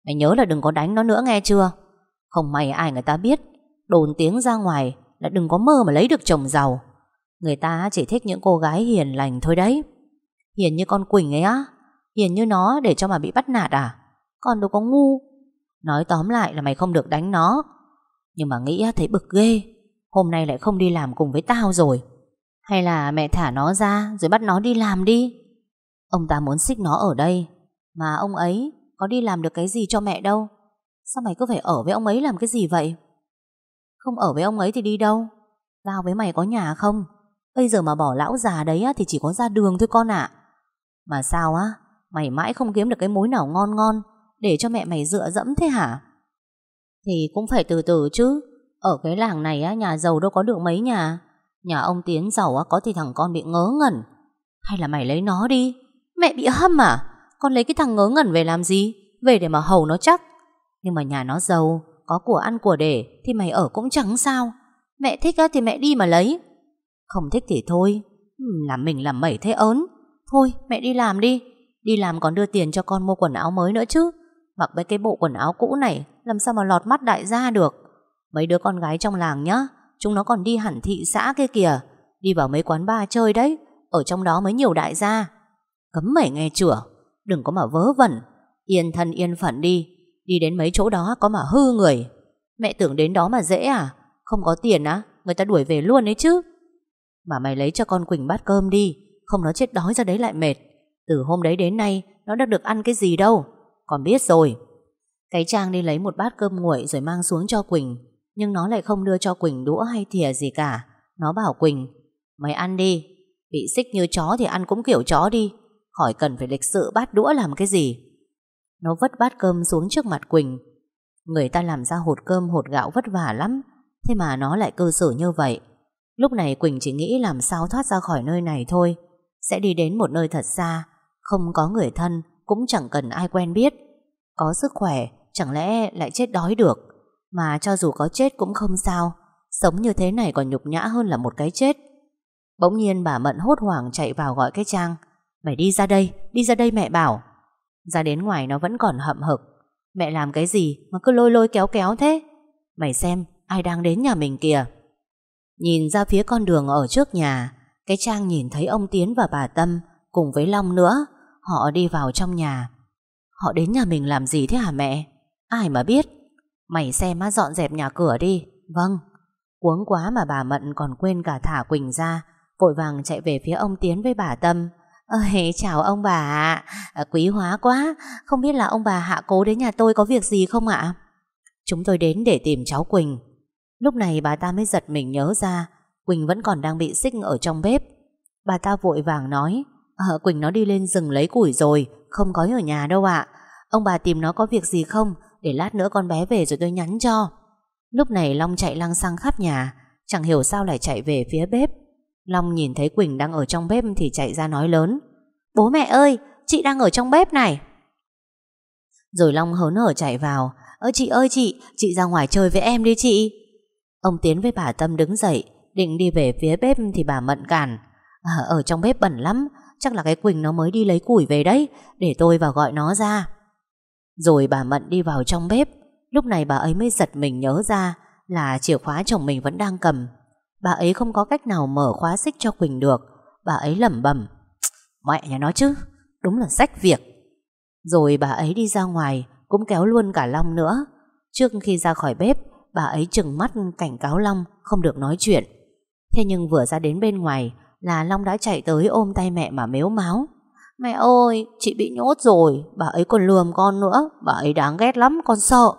A: Mày nhớ là đừng có đánh nó nữa nghe chưa? Không may ai người ta biết, Đồn tiếng ra ngoài là đừng có mơ mà lấy được chồng giàu. Người ta chỉ thích những cô gái hiền lành thôi đấy. Hiền như con Quỳnh ấy á. Hiền như nó để cho mà bị bắt nạt à? Con đâu có ngu. Nói tóm lại là mày không được đánh nó. Nhưng mà nghĩ thấy bực ghê. Hôm nay lại không đi làm cùng với tao rồi. Hay là mẹ thả nó ra Rồi bắt nó đi làm đi? Ông ta muốn xích nó ở đây. Mà ông ấy có đi làm được cái gì cho mẹ đâu? Sao mày cứ phải ở với ông ấy làm cái gì vậy? Không ở với ông ấy thì đi đâu? Tao với mày có nhà không? Bây giờ mà bỏ lão già đấy thì chỉ có ra đường thôi con ạ. Mà sao á Mày mãi không kiếm được cái mối nào ngon ngon Để cho mẹ mày dựa dẫm thế hả? Thì cũng phải từ từ chứ. Ở cái làng này á, nhà giàu đâu có được mấy nhà. Nhà ông Tiến giàu á, có thì thằng con bị ngớ ngẩn. Hay là mày lấy nó đi. Mẹ bị hâm à? Con lấy cái thằng ngớ ngẩn về làm gì? Về để mà hầu nó chắc. Nhưng mà nhà nó giàu Có của ăn của để Thì mày ở cũng chẳng sao. Mẹ thích á, thì mẹ đi mà lấy. Không thích thì thôi. Làm mình làm mẩy thế ớn. Thôi mẹ đi làm đi. Đi làm còn đưa tiền cho con mua quần áo mới nữa chứ. Mặc mấy cái bộ quần áo cũ này, Làm sao mà lọt mắt đại gia được? Mấy đứa con gái trong làng nhá, Chúng nó còn đi hẳn thị xã kia kìa. Đi vào mấy quán bar chơi đấy, Ở trong đó mới nhiều đại gia. Cấm mày nghe chửa, Đừng có mà vớ vẩn. Yên thân yên phận đi Đi đến mấy chỗ đó có mà hư người. Mẹ tưởng đến đó mà dễ à? Không có tiền á, Người ta đuổi về luôn đấy chứ. Mà mày lấy cho con Quỳnh bát cơm đi, Không nó chết đói ra đấy lại mệt từ hôm đấy đến nay, Nó đã được ăn cái gì đâu. Còn biết rồi. Cái Trang đi lấy một bát cơm nguội rồi mang xuống cho Quỳnh, Nhưng nó lại không đưa cho Quỳnh đũa hay thìa gì cả. Nó bảo Quỳnh, Mày ăn đi, Bị xích như chó thì ăn cũng kiểu chó đi, Khỏi cần phải lịch sự bát đũa làm cái gì. Nó vất bát cơm xuống trước mặt Quỳnh. Người ta làm ra hột cơm, hột gạo vất vả lắm, Thế mà nó lại cư xử như vậy. Lúc này Quỳnh chỉ nghĩ làm sao thoát ra khỏi nơi này thôi, Sẽ đi đến một nơi thật xa không có người thân, Cũng chẳng cần ai quen biết. Có sức khỏe, Chẳng lẽ lại chết đói được? Mà cho dù có chết cũng không sao. Sống như thế này còn nhục nhã hơn là một cái chết. Bỗng nhiên bà Mận hốt hoảng chạy vào gọi cái Trang. Mày đi ra đây, Đi ra đây mẹ bảo. Ra đến ngoài nó vẫn còn hậm hực. Mẹ làm cái gì mà cứ lôi lôi kéo kéo thế? Mày xem, ai đang đến nhà mình kìa. Nhìn ra phía con đường ở trước nhà, Cái Trang nhìn thấy ông Tiến và bà Tâm Cùng với Long nữa. Họ đi vào trong nhà. Họ đến nhà mình làm gì thế hả mẹ? Ai mà biết? Mày xem mắt dọn dẹp nhà cửa đi. Vâng. Cuống quá mà bà Mận còn quên cả thả Quỳnh ra Vội vàng chạy về phía ông Tiến với bà Tâm. Ơi, chào ông bà ạ. À, Quý hóa quá. Không biết là ông bà hạ cố đến nhà tôi có việc gì không ạ? Chúng tôi đến để tìm cháu Quỳnh. Lúc này bà ta mới giật mình nhớ ra Quỳnh vẫn còn đang bị xích ở trong bếp. Bà ta vội vàng nói à, Quỳnh nó đi lên rừng lấy củi rồi Không có ở nhà đâu ạ. Ông bà tìm nó có việc gì không? Để lát nữa con bé về rồi tôi nhắn cho. Lúc này Long chạy lăng xăng khắp nhà Chẳng hiểu sao lại chạy về phía bếp. Long nhìn thấy Quỳnh đang ở trong bếp Thì chạy ra nói lớn Bố mẹ ơi chị đang ở trong bếp này. Rồi Long hớn hở chạy vào Ơ chị ơi chị Chị ra ngoài chơi với em đi chị. Ông Tiến với bà Tâm đứng dậy Định đi về phía bếp thì bà Mận cản à, Ở trong bếp bẩn lắm Chắc là cái Quỳnh nó mới đi lấy củi về đấy, Để tôi vào gọi nó ra. Rồi bà Mận đi vào trong bếp. Lúc này bà ấy mới giật mình nhớ ra Là chìa khóa chồng mình vẫn đang cầm. Bà ấy không có cách nào mở khóa xích cho Quỳnh được. Bà ấy lẩm bẩm, Mẹ nhà nó chứ, Đúng là sách việc. Rồi bà ấy đi ra ngoài, Cũng kéo luôn cả Long nữa. Trước khi ra khỏi bếp, Bà ấy chừng mắt cảnh cáo Long Không được nói chuyện. Thế nhưng vừa ra đến bên ngoài là Long đã chạy tới ôm tay mẹ mà mếu máu. Mẹ ơi chị bị nhốt rồi Bà ấy còn lườm con nữa Bà ấy đáng ghét lắm con sợ.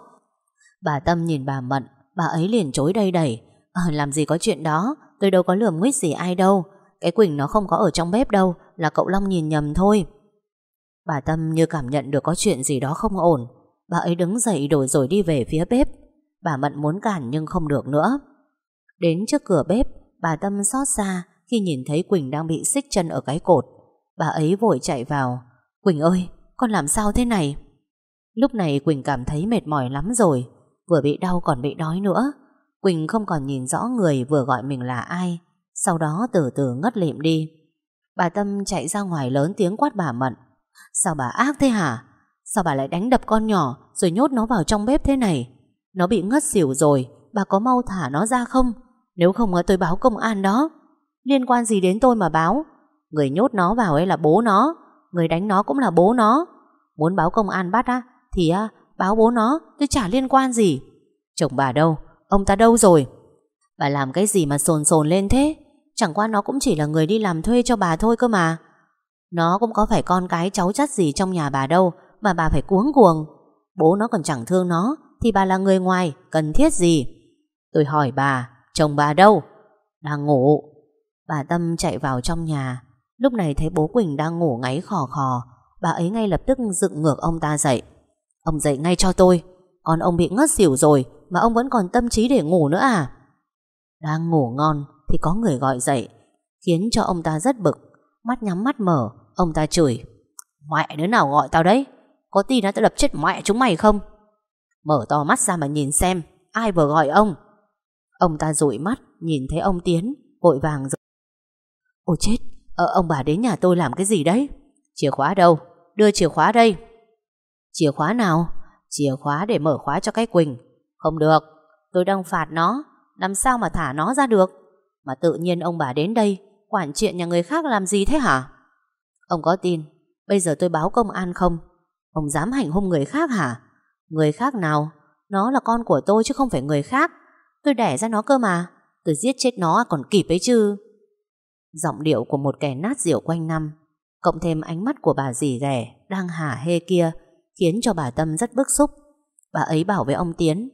A: Bà Tâm nhìn bà Mận Bà ấy liền chối đầy đẩy. À, Làm gì có chuyện đó Tôi đâu có lườm nguyết gì ai đâu Cái Quỳnh nó không có ở trong bếp đâu Là cậu Long nhìn nhầm thôi. Bà Tâm như cảm nhận được có chuyện gì đó không ổn Bà ấy đứng dậy đổi rồi đi về phía bếp. Bà Mận muốn cản nhưng không được nữa. Đến trước cửa bếp Bà Tâm xót xa khi nhìn thấy Quỳnh đang bị xích chân ở cái cột. Bà ấy vội chạy vào. Quỳnh ơi, con làm sao thế này? Lúc này Quỳnh cảm thấy mệt mỏi lắm rồi, Vừa bị đau còn bị đói nữa. Quỳnh không còn nhìn rõ người vừa gọi mình là ai, Sau đó từ từ ngất lịm đi. Bà Tâm chạy ra ngoài lớn tiếng quát bà Mận. Sao bà ác thế hả? Sao bà lại đánh đập con nhỏ Rồi nhốt nó vào trong bếp thế này? Nó bị ngất xỉu rồi, Bà có mau thả nó ra không? Nếu không tôi báo công an đó. Liên quan gì đến tôi mà báo? Người nhốt nó vào ấy là bố nó. Người đánh nó cũng là bố nó. Muốn báo công an bắt á Thì á, báo bố nó tôi chả liên quan gì. Chồng bà đâu? Ông ta đâu rồi? Bà làm cái gì mà sồn sồn lên thế? Chẳng qua nó cũng chỉ là người đi làm thuê cho bà thôi cơ mà. Nó cũng có phải con cái cháu chắt gì trong nhà bà đâu Mà bà phải cuống cuồng. Bố nó còn chẳng thương nó Thì bà là người ngoài Cần thiết gì? Tôi hỏi bà Chồng bà đâu? Đang ngủ. Bà Tâm chạy vào trong nhà. Lúc này thấy bố Quỳnh đang ngủ ngáy khò khò. Bà ấy ngay lập tức dựng ngược ông ta dậy. Ông dậy ngay cho tôi. Còn ông bị ngất xỉu rồi, Mà ông vẫn còn tâm trí để ngủ nữa à? Đang ngủ ngon, Thì có người gọi dậy, Khiến cho ông ta rất bực. Mắt nhắm mắt mở, Ông ta chửi. Mẹ đứa nào gọi tao đấy? Có tin nó tao đập chết mẹ chúng mày không? Mở to mắt ra mà nhìn xem, Ai vừa gọi ông. Ông ta dụi mắt, Nhìn thấy ông Tiến, Vội vàng Ôi chết ờ, Ông bà đến nhà tôi làm cái gì đấy? Chìa khóa đâu? Đưa chìa khóa đây. Chìa khóa nào? Chìa khóa để mở khóa cho cái Quỳnh. Không được Tôi đang phạt nó. Làm sao mà thả nó ra được? Mà tự nhiên ông bà đến đây Quản chuyện nhà người khác làm gì thế hả? Ông có tin Bây giờ tôi báo công an không? Ông dám hành hung người khác hả? Người khác nào? Nó là con của tôi chứ không phải người khác. Tôi đẻ ra nó cơ mà. Tôi giết chết nó còn kịp ấy chứ. Giọng điệu của một kẻ nát rượu quanh năm, Cộng thêm ánh mắt của bà dì ghẻ Đang hả hê kia, Khiến cho bà Tâm rất bức xúc. Bà ấy bảo với ông Tiến,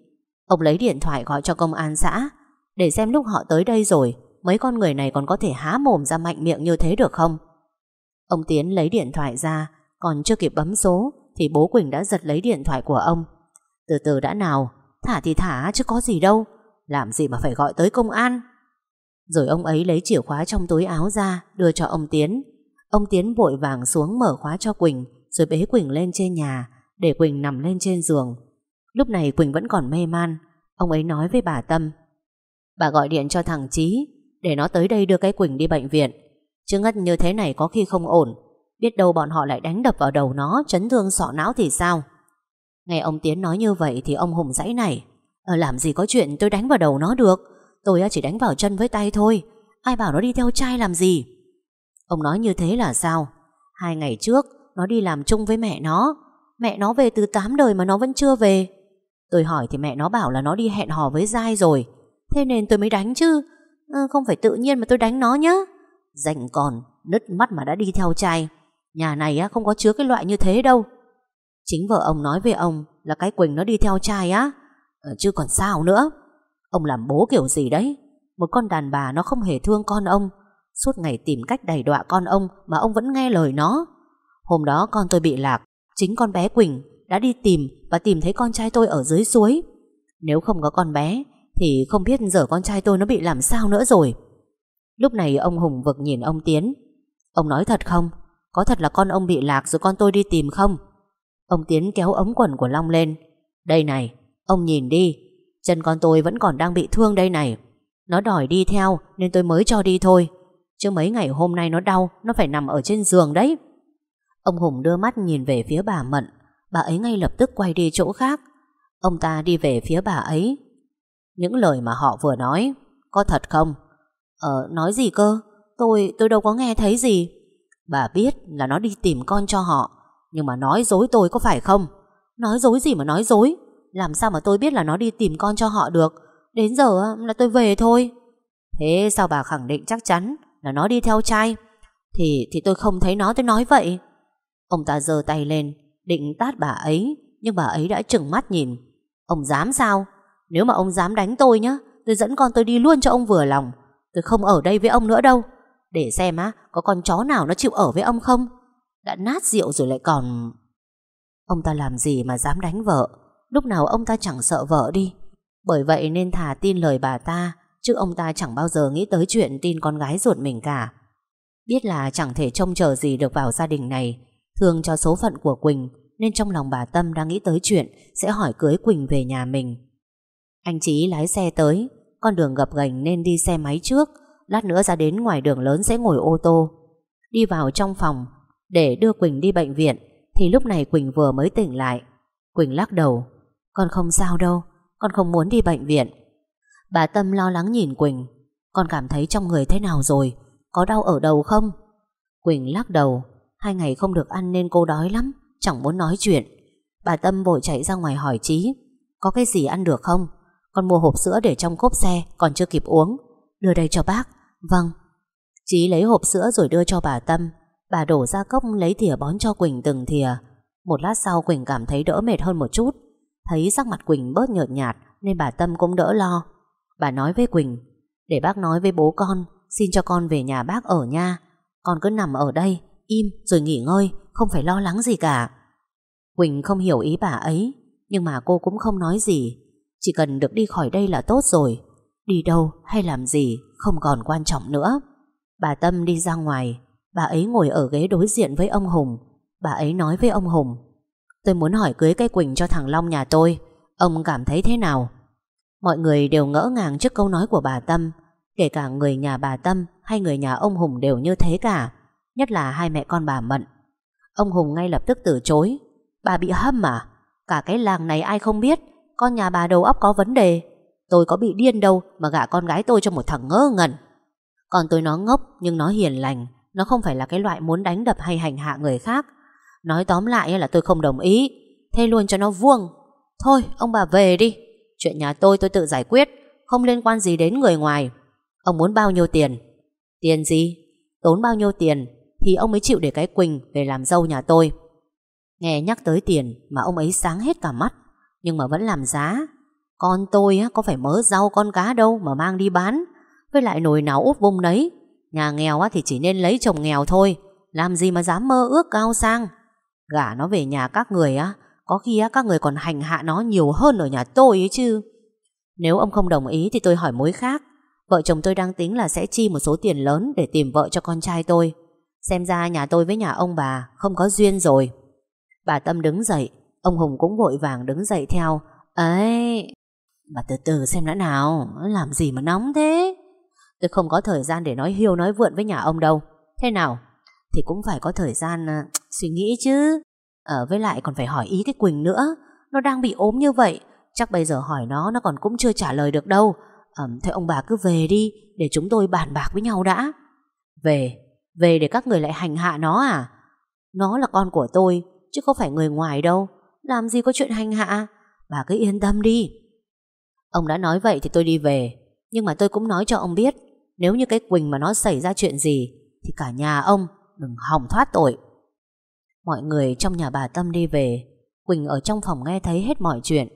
A: Ông lấy điện thoại gọi cho công an xã, Để xem lúc họ tới đây rồi, Mấy con người này còn có thể há mồm ra mạnh miệng như thế được không? Ông Tiến lấy điện thoại ra, Còn chưa kịp bấm số Thì bố Quỳnh đã giật lấy điện thoại của ông. Từ từ đã nào, Thả thì thả chứ có gì đâu, Làm gì mà phải gọi tới công an. Rồi ông ấy lấy chìa khóa trong túi áo ra Đưa cho ông Tiến. Ông Tiến vội vàng xuống mở khóa cho Quỳnh Rồi bế Quỳnh lên trên nhà Để Quỳnh nằm lên trên giường. Lúc này Quỳnh vẫn còn mê man. Ông ấy nói với bà Tâm Bà gọi điện cho thằng Chí Để nó tới đây đưa cái Quỳnh đi bệnh viện. Chứ ngất như thế này có khi không ổn. Biết đâu bọn họ lại đánh đập vào đầu nó Chấn thương sọ não thì sao? Nghe ông Tiến nói như vậy Thì ông Hùng dãy này ờ, Làm gì có chuyện tôi đánh vào đầu nó được. Tôi chỉ đánh vào chân với tay thôi. Ai bảo nó đi theo trai làm gì? Ông nói như thế là sao? Hai ngày trước nó đi làm chung với mẹ nó. Mẹ nó về từ 8 đời mà nó vẫn chưa về. Tôi hỏi thì mẹ nó bảo là nó đi hẹn hò với Giai rồi. Thế nên tôi mới đánh chứ. À, Không phải tự nhiên mà tôi đánh nó nhá. Dành còn Nứt mắt mà đã đi theo trai. Nhà này á, không có chứa cái loại như thế đâu. Chính vợ ông nói về ông Là cái Quỳnh nó đi theo trai á. Ờ, chứ còn sao nữa? Ông làm bố kiểu gì đấy? Một con đàn bà nó không hề thương con ông. Suốt ngày tìm cách đẩy đọa con ông Mà ông vẫn nghe lời nó. Hôm đó con tôi bị lạc, Chính con bé Quỳnh đã đi tìm Và tìm thấy con trai tôi ở dưới suối. Nếu không có con bé Thì không biết giờ con trai tôi nó bị làm sao nữa rồi. Lúc này ông Hùng vực nhìn ông Tiến. Ông nói thật không? Có thật là con ông bị lạc rồi con tôi đi tìm không? Ông Tiến kéo ống quần của Long lên. Đây này, Ông nhìn đi. Chân con tôi vẫn còn đang bị thương đây này. Nó đòi đi theo, nên tôi mới cho đi thôi. Chứ mấy ngày hôm nay nó đau, Nó phải nằm ở trên giường đấy. Ông Hùng đưa mắt nhìn về phía bà Mận. Bà ấy ngay lập tức quay đi chỗ khác. Ông ta đi về phía bà ấy. Những lời mà họ vừa nói, Có thật không? Ờ nói gì cơ? Tôi tôi đâu có nghe thấy gì. Bà biết là nó đi tìm con cho họ, Nhưng mà nói dối tôi có phải không? Nói dối gì mà nói dối? Làm sao mà tôi biết là nó đi tìm con cho họ được? Đến giờ là tôi về thôi. Thế sao bà khẳng định chắc chắn Là nó đi theo trai? Thì thì tôi không thấy nó tôi nói vậy. Ông ta giơ tay lên, Định tát bà ấy, Nhưng bà ấy đã trừng mắt nhìn. Ông dám sao? Nếu mà ông dám đánh tôi nhá, Tôi dẫn con tôi đi luôn cho ông vừa lòng. Tôi không ở đây với ông nữa đâu. Để xem á, Có con chó nào nó chịu ở với ông không? Đã nát rượu rồi lại còn Ông ta làm gì mà dám đánh vợ? Lúc nào ông ta chẳng sợ vợ đi. Bởi vậy nên thả tin lời bà ta, Chứ ông ta chẳng bao giờ nghĩ tới chuyện tin con gái ruột mình cả. Biết là chẳng thể trông chờ gì được vào gia đình này. Thương cho số phận của Quỳnh, Nên trong lòng bà Tâm đang nghĩ tới chuyện Sẽ hỏi cưới Quỳnh về nhà mình. Anh Chí lái xe tới, Con đường gập ghềnh nên đi xe máy trước, Lát nữa ra đến ngoài đường lớn sẽ ngồi ô tô. Đi vào trong phòng, Để đưa Quỳnh đi bệnh viện, Thì lúc này Quỳnh vừa mới tỉnh lại. Quỳnh lắc đầu. Con không sao đâu, Con không muốn đi bệnh viện. Bà Tâm lo lắng nhìn Quỳnh. Con cảm thấy trong người thế nào rồi? Có đau ở đầu không? Quỳnh lắc đầu. Hai ngày không được ăn nên cô đói lắm, Chẳng muốn nói chuyện. Bà Tâm vội chạy ra ngoài hỏi Trí Có cái gì ăn được không? Con mua hộp sữa để trong cốp xe, Còn chưa kịp uống. Đưa đây cho bác. Vâng. Trí lấy hộp sữa rồi đưa cho bà Tâm. Bà đổ ra cốc lấy thìa bón cho Quỳnh từng thìa. Một lát sau Quỳnh cảm thấy đỡ mệt hơn một chút. Thấy sắc mặt Quỳnh bớt nhợt nhạt Nên bà Tâm cũng đỡ lo. Bà nói với Quỳnh, Để bác nói với bố con, Xin cho con về nhà bác ở nha. Con cứ nằm ở đây, Im rồi nghỉ ngơi, Không phải lo lắng gì cả. Quỳnh không hiểu ý bà ấy, Nhưng mà cô cũng không nói gì. Chỉ cần được đi khỏi đây là tốt rồi. Đi đâu hay làm gì Không còn quan trọng nữa. Bà Tâm đi ra ngoài, Bà ấy ngồi ở ghế đối diện với ông Hùng. Bà ấy nói với ông Hùng Tôi muốn hỏi cưới cây Quỳnh cho thằng Long nhà tôi. Ông cảm thấy thế nào? Mọi người đều ngỡ ngàng trước câu nói của bà Tâm. Kể cả người nhà bà Tâm Hay người nhà ông Hùng đều như thế cả, Nhất là hai mẹ con bà Mận. Ông Hùng ngay lập tức từ chối. Bà bị hâm à? Cả cái làng này ai không biết, Con nhà bà đầu óc có vấn đề. Tôi có bị điên đâu mà gả con gái tôi cho một thằng ngơ ngẩn. Còn tôi nó ngốc nhưng nó hiền lành, Nó không phải là cái loại muốn đánh đập hay hành hạ người khác. Nói tóm lại là tôi không đồng ý. Thế luôn cho nó vuông. Thôi ông bà về đi. Chuyện nhà tôi tôi tự giải quyết Không liên quan gì đến người ngoài. Ông muốn bao nhiêu tiền? Tiền gì? Tốn bao nhiêu tiền thì ông mới chịu để cái Quỳnh về làm dâu nhà tôi. Nghe nhắc tới tiền mà ông ấy sáng hết cả mắt. Nhưng mà vẫn làm giá. Con tôi á, có phải mớ rau con cá đâu Mà mang đi bán. Với lại nồi nào úp vung đấy Nhà nghèo thì chỉ nên lấy chồng nghèo thôi. Làm gì mà dám mơ ước cao sang. Gả nó về nhà các người á Có khi á, các người còn hành hạ nó nhiều hơn ở nhà tôi ấy chứ. Nếu ông không đồng ý thì tôi hỏi mối khác. Vợ chồng tôi đang tính là sẽ chi một số tiền lớn Để tìm vợ cho con trai tôi. Xem ra nhà tôi với nhà ông bà Không có duyên rồi. Bà Tâm đứng dậy Ông Hùng cũng vội vàng đứng dậy theo. Ấy Bà từ từ xem đã nào Làm gì mà nóng thế? Tôi không có thời gian để nói hiêu nói vượn với nhà ông đâu. Thế nào Thì cũng phải có thời gian à, suy nghĩ chứ. Ờ với lại còn phải hỏi ý cái Quỳnh nữa. Nó đang bị ốm như vậy Chắc bây giờ hỏi nó Nó còn cũng chưa trả lời được đâu. À, Thôi ông bà cứ về đi Để chúng tôi bàn bạc với nhau đã. Về Về để các người lại hành hạ nó à? Nó là con của tôi Chứ không phải người ngoài đâu. Làm gì có chuyện hành hạ? Bà cứ yên tâm đi. Ông đã nói vậy thì tôi đi về Nhưng mà tôi cũng nói cho ông biết Nếu như cái Quỳnh mà nó xảy ra chuyện gì Thì cả nhà ông đừng hòng thoát tội. Mọi người trong nhà bà Tâm đi về. Quỳnh ở trong phòng nghe thấy hết mọi chuyện.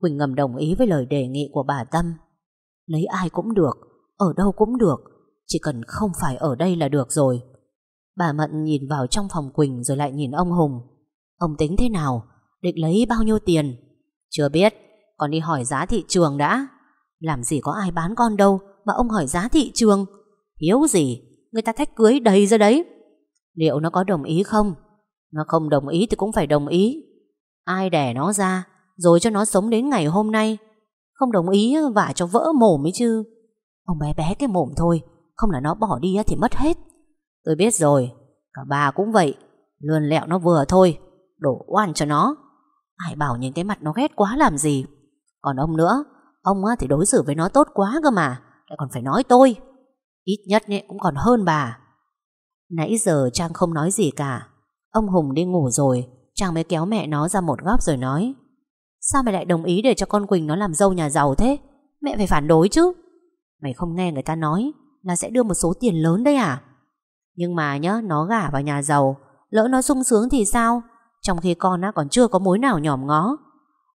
A: Quỳnh ngầm đồng ý với lời đề nghị của bà Tâm. Lấy ai cũng được, Ở đâu cũng được, Chỉ cần không phải ở đây là được rồi. Bà Mận nhìn vào trong phòng Quỳnh Rồi lại nhìn ông Hùng. Ông tính thế nào? Định lấy bao nhiêu tiền? Chưa biết Còn đi hỏi giá thị trường đã. Làm gì có ai bán con đâu Mà ông hỏi giá thị trường? Hiếu gì, Người ta thách cưới đầy ra đấy. Liệu nó có đồng ý không? Nó không đồng ý thì cũng phải đồng ý. Ai đẻ nó ra, Rồi cho nó sống đến ngày hôm nay. Không đồng ý ờ, vả cho vỡ mồm ấy chứ. Ông bé bé cái mồm thôi, Không là nó bỏ đi thì mất hết. Tôi biết rồi, Cả bà cũng vậy. Lươn lẹo nó vừa thôi, Đổ oan cho nó. Ai bảo nhìn cái mặt nó ghét quá làm gì. Còn ông nữa, Ông thì đối xử với nó tốt quá cơ mà, Lại còn phải nói tôi. Ít nhất cũng còn hơn bà. Nãy giờ Trang không nói gì cả. Ông Hùng đi ngủ rồi chàng mới kéo mẹ nó ra một góc rồi nói Sao mày lại đồng ý để cho con Quỳnh nó làm dâu nhà giàu thế? Mẹ phải phản đối chứ. Mày không nghe người ta nói Là sẽ đưa một số tiền lớn đấy à? Nhưng mà nhá nó gả vào nhà giàu Lỡ nó sung sướng thì sao? Trong khi con á còn chưa có mối nào nhòm ngó.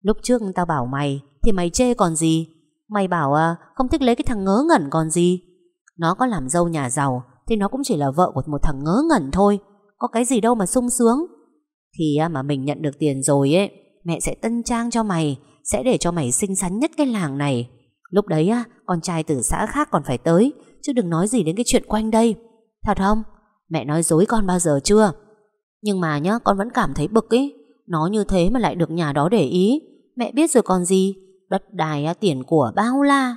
A: Lúc trước tao bảo mày Thì mày chê còn gì? Mày bảo à, không thích lấy cái thằng ngớ ngẩn còn gì? Nó có làm dâu nhà giàu Thì nó cũng chỉ là vợ của một thằng ngớ ngẩn thôi. Có cái gì đâu mà sung sướng. Thì à, mà mình nhận được tiền rồi ấy Mẹ sẽ tân trang cho mày Sẽ để cho mày xinh xắn nhất cái làng này. Lúc đấy á Con trai từ xã khác còn phải tới Chứ đừng nói gì đến cái chuyện quanh đây. Thật không? Mẹ nói dối con bao giờ chưa? Nhưng mà nhá con vẫn cảm thấy bực ấy. Nó như thế mà lại được nhà đó để ý. Mẹ biết rồi còn gì? Đất đài á, tiền của bao la.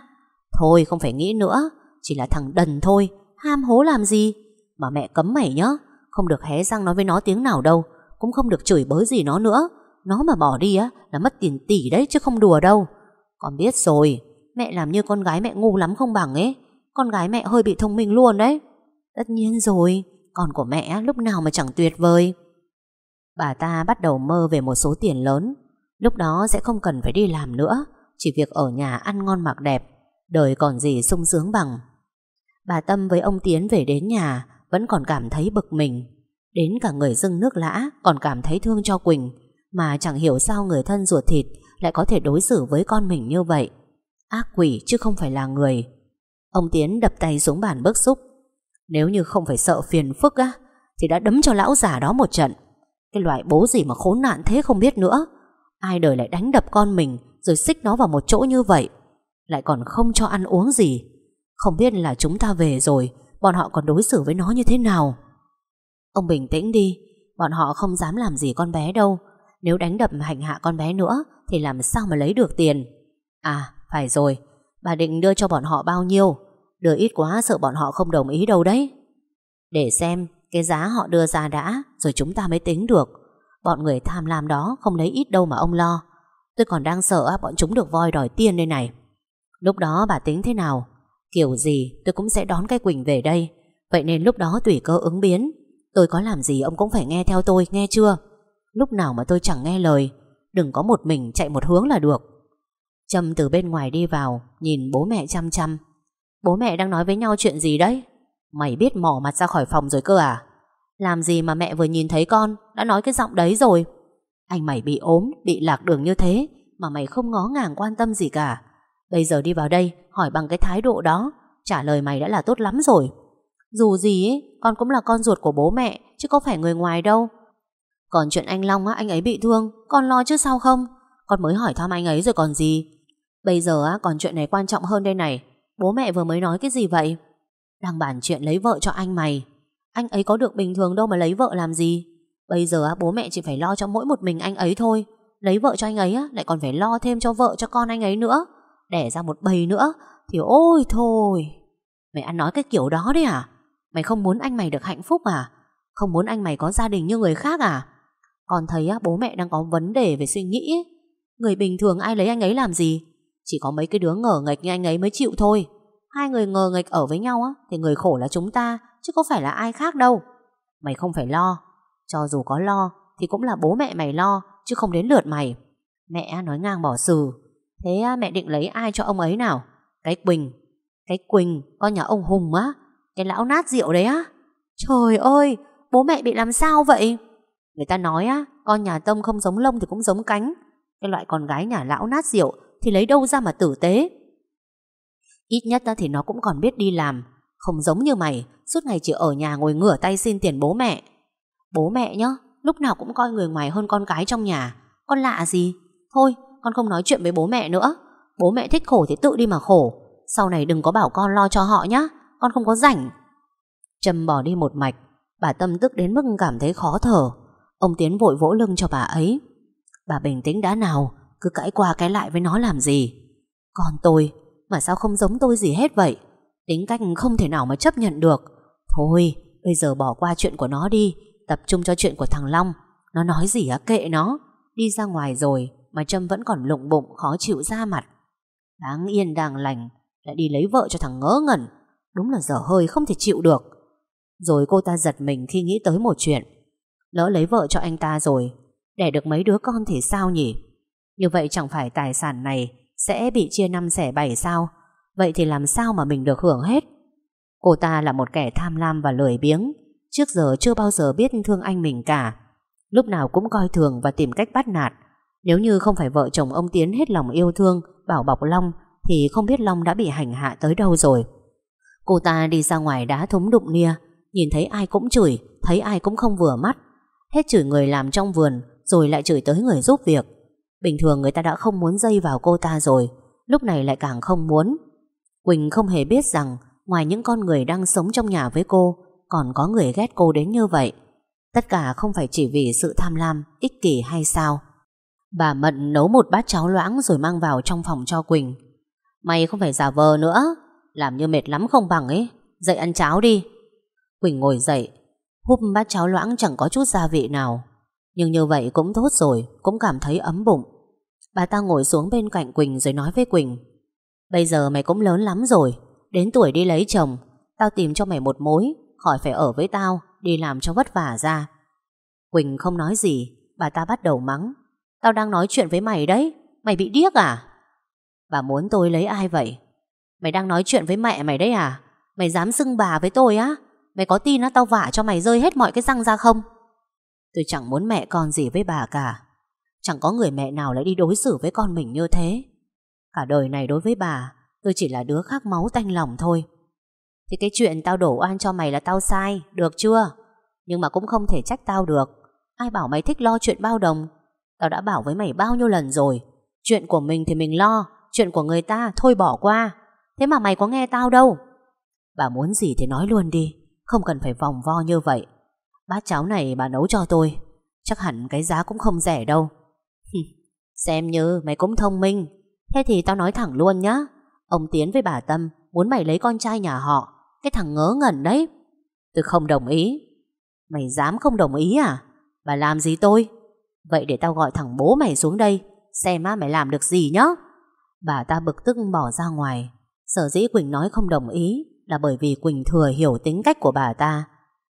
A: Thôi không phải nghĩ nữa Chỉ là thằng đần thôi. Ham hố làm gì? Mà mẹ cấm mày nhá. Không được hé răng nói với nó tiếng nào đâu, Cũng không được chửi bới gì nó nữa. Nó mà bỏ đi á, là mất tiền tỷ đấy chứ không đùa đâu. Con biết rồi, Mẹ làm như con gái mẹ ngu lắm không bằng ấy. Con gái mẹ hơi bị thông minh luôn đấy. Tất nhiên rồi, Con của mẹ lúc nào mà chẳng tuyệt vời. Bà ta bắt đầu mơ về một số tiền lớn. Lúc đó sẽ không cần phải đi làm nữa, Chỉ việc ở nhà ăn ngon mặc đẹp, Đời còn gì sung sướng bằng. Bà Tâm với ông Tiến về đến nhà vẫn còn cảm thấy bực mình. Đến cả người dưng nước lã Còn cảm thấy thương cho Quỳnh, Mà chẳng hiểu sao người thân ruột thịt Lại có thể đối xử với con mình như vậy. Ác quỷ chứ không phải là người. Ông Tiến đập tay xuống bàn bức xúc. Nếu như không phải sợ phiền phức á, Thì đã đấm cho lão già đó một trận. Cái loại bố gì mà khốn nạn thế không biết nữa. Ai đời lại đánh đập con mình Rồi xích nó vào một chỗ như vậy? Lại còn không cho ăn uống gì? Không biết là chúng ta về rồi Bọn họ còn đối xử với nó như thế nào? Ông bình tĩnh đi, Bọn họ không dám làm gì con bé đâu. Nếu đánh đập hành hạ con bé nữa, Thì làm sao mà lấy được tiền? À phải rồi. Bà định đưa cho bọn họ bao nhiêu? Đưa ít quá, sợ bọn họ không đồng ý đâu đấy. Để xem, Cái giá họ đưa ra đã, Rồi chúng ta mới tính được. Bọn người tham lam đó không lấy ít đâu mà ông lo. Tôi còn đang sợ bọn chúng được voi đòi tiền đây này. Lúc đó bà tính thế nào? Kiểu gì tôi cũng sẽ đón cái Quỳnh về đây. Vậy nên lúc đó tùy cơ ứng biến. Tôi có làm gì ông cũng phải nghe theo tôi Nghe chưa? Lúc nào mà tôi chẳng nghe lời Đừng có một mình chạy một hướng là được. Trâm từ bên ngoài đi vào Nhìn bố mẹ chăm chăm. Bố mẹ đang nói với nhau chuyện gì đấy? Mày biết mỏ mặt ra khỏi phòng rồi cơ à? Làm gì mà mẹ vừa nhìn thấy con Đã nói cái giọng đấy rồi? Anh mày bị ốm, bị lạc đường như thế Mà mày không ngó ngàng quan tâm gì cả. Bây giờ đi vào đây hỏi bằng cái thái độ đó. Trả lời mày đã là tốt lắm rồi. Dù gì ấy, con cũng là con ruột của bố mẹ Chứ có phải người ngoài đâu. Còn chuyện anh Long á, anh ấy bị thương Con lo chứ sao không? Con mới hỏi thăm anh ấy rồi còn gì? Bây giờ á, còn chuyện này quan trọng hơn đây này. Bố mẹ vừa mới nói cái gì vậy? Đang bàn chuyện lấy vợ cho anh mày. Anh ấy có được bình thường đâu mà lấy vợ làm gì? Bây giờ á, bố mẹ chỉ phải lo cho mỗi một mình anh ấy thôi. Lấy vợ cho anh ấy á, lại còn phải lo thêm cho vợ cho con anh ấy nữa. Đẻ ra một bầy nữa Thì ôi thôi. Mày ăn nói cái kiểu đó đấy à? Mày không muốn anh mày được hạnh phúc à? Không muốn anh mày có gia đình như người khác à? Còn thấy á, bố mẹ đang có vấn đề về suy nghĩ ấy. Người bình thường ai lấy anh ấy làm gì? Chỉ có mấy cái đứa ngờ nghịch như anh ấy mới chịu thôi. Hai người ngờ nghịch ở với nhau á Thì người khổ là chúng ta Chứ có phải là ai khác đâu. Mày không phải lo. Cho dù có lo Thì cũng là bố mẹ mày lo Chứ không đến lượt mày. Mẹ nói ngang bỏ sừ Thế à, mẹ định lấy ai cho ông ấy nào? Cái Quỳnh. Cái Quỳnh, con nhà ông Hùng á. Cái lão nát rượu đấy á. Trời ơi, bố mẹ bị làm sao vậy? Người ta nói á, Con nhà Tông không giống lông thì cũng giống cánh. Cái loại con gái nhà lão nát rượu Thì lấy đâu ra mà tử tế? Ít nhất thì nó cũng còn biết đi làm. Không giống như mày, Suốt ngày chỉ ở nhà ngồi ngửa tay xin tiền bố mẹ. Bố mẹ nhá, Lúc nào cũng coi người ngoài hơn con cái trong nhà. Con lạ gì? Thôi con không nói chuyện với bố mẹ nữa. Bố mẹ thích khổ thì tự đi mà khổ. Sau này đừng có bảo con lo cho họ nhá. Con không có rảnh. Trâm bỏ đi một mạch. Bà Tâm tức đến mức cảm thấy khó thở. Ông Tiến vội vỗ lưng cho bà ấy. Bà bình tĩnh đã nào, Cứ cãi qua cái lại với nó làm gì? Con tôi, Mà sao không giống tôi gì hết vậy? Tính cách không thể nào mà chấp nhận được. Thôi, bây giờ bỏ qua chuyện của nó đi. Tập trung cho chuyện của thằng Long. Nó nói gì á, kệ nó. Đi ra ngoài rồi mà Trâm vẫn còn lụng bụng khó chịu ra mặt. Đáng yên đang lành, lại đi lấy vợ cho thằng ngớ ngẩn. Đúng là dở hơi không thể chịu được. Rồi cô ta giật mình khi nghĩ tới một chuyện. Lỡ lấy vợ cho anh ta rồi, đẻ được mấy đứa con thì sao nhỉ? Như vậy chẳng phải tài sản này sẽ bị chia năm xẻ bảy sao? Vậy thì làm sao mà mình được hưởng hết? Cô ta là một kẻ tham lam và lười biếng. Trước giờ chưa bao giờ biết thương anh mình cả. Lúc nào cũng coi thường và tìm cách bắt nạt nếu như không phải vợ chồng ông Tiến hết lòng yêu thương, bảo bọc Long, thì không biết Long đã bị hành hạ tới đâu rồi. Cô ta đi ra ngoài đá thúng đụng nia, nhìn thấy ai cũng chửi, thấy ai cũng không vừa mắt. Hết chửi người làm trong vườn, rồi lại chửi tới người giúp việc. Bình thường người ta đã không muốn dây vào cô ta rồi, lúc này lại càng không muốn. Quỳnh không hề biết rằng, ngoài những con người đang sống trong nhà với cô, còn có người ghét cô đến như vậy. Tất cả không phải chỉ vì sự tham lam, ích kỷ hay sao. Bà Mận nấu một bát cháo loãng rồi mang vào trong phòng cho Quỳnh. Mày không phải giả vờ nữa, làm như mệt lắm không bằng ấy. Dậy ăn cháo đi. Quỳnh ngồi dậy, húp bát cháo loãng chẳng có chút gia vị nào. Nhưng như vậy cũng tốt rồi, cũng cảm thấy ấm bụng. Bà ta ngồi xuống bên cạnh Quỳnh rồi nói với Quỳnh. Bây giờ mày cũng lớn lắm rồi, đến tuổi đi lấy chồng, tao tìm cho mày một mối, khỏi phải ở với tao, đi làm cho vất vả ra. Quỳnh không nói gì, bà ta bắt đầu mắng. Tao đang nói chuyện với mày đấy. Mày bị điếc à? Bà muốn tôi lấy ai vậy? Mày đang nói chuyện với mẹ mày đấy à? Mày dám xưng bà với tôi á? Mày có tin á, tao vả cho mày rơi hết mọi cái răng ra không? Tôi chẳng muốn mẹ con gì với bà cả. Chẳng có người mẹ nào lại đi đối xử với con mình như thế. Cả đời này đối với bà, Tôi chỉ là đứa khác máu tanh lòng thôi. Thì cái chuyện tao đổ oan cho mày là tao sai, Được chưa? Nhưng mà cũng không thể trách tao được. Ai bảo mày thích lo chuyện bao đồng? Tao đã bảo với mày bao nhiêu lần rồi. Chuyện của mình thì mình lo, Chuyện của người ta thôi bỏ qua. Thế mà mày có nghe tao đâu. Bà muốn gì thì nói luôn đi, Không cần phải vòng vo như vậy. Bát cháo này bà nấu cho tôi, Chắc hẳn cái giá cũng không rẻ đâu. Xem như mày cũng thông minh. Thế thì tao nói thẳng luôn nhá, Ông Tiến với bà Tâm Muốn mày lấy con trai nhà họ, Cái thằng ngớ ngẩn đấy. Tôi không đồng ý. Mày dám không đồng ý à? Bà làm gì tôi? Vậy để tao gọi thằng bố mày xuống đây, Xem má mày làm được gì nhá. Bà ta bực tức bỏ ra ngoài. Sở dĩ Quỳnh nói không đồng ý Là bởi vì Quỳnh thừa hiểu tính cách của bà ta.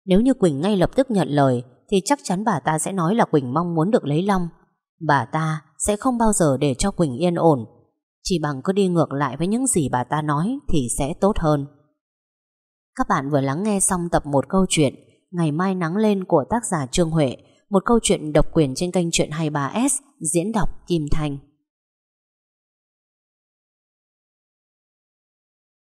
A: Nếu như Quỳnh ngay lập tức nhận lời, Thì chắc chắn bà ta sẽ nói là Quỳnh mong muốn được lấy Long. Bà ta sẽ không bao giờ để cho Quỳnh yên ổn. Chỉ bằng cứ đi ngược lại với những gì bà ta nói Thì sẽ tốt hơn. Các bạn vừa lắng nghe xong tập một câu chuyện Ngày mai nắng lên của tác giả Trương Huệ một câu chuyện độc quyền trên kênh Chuyện 23S diễn đọc Kim Thành.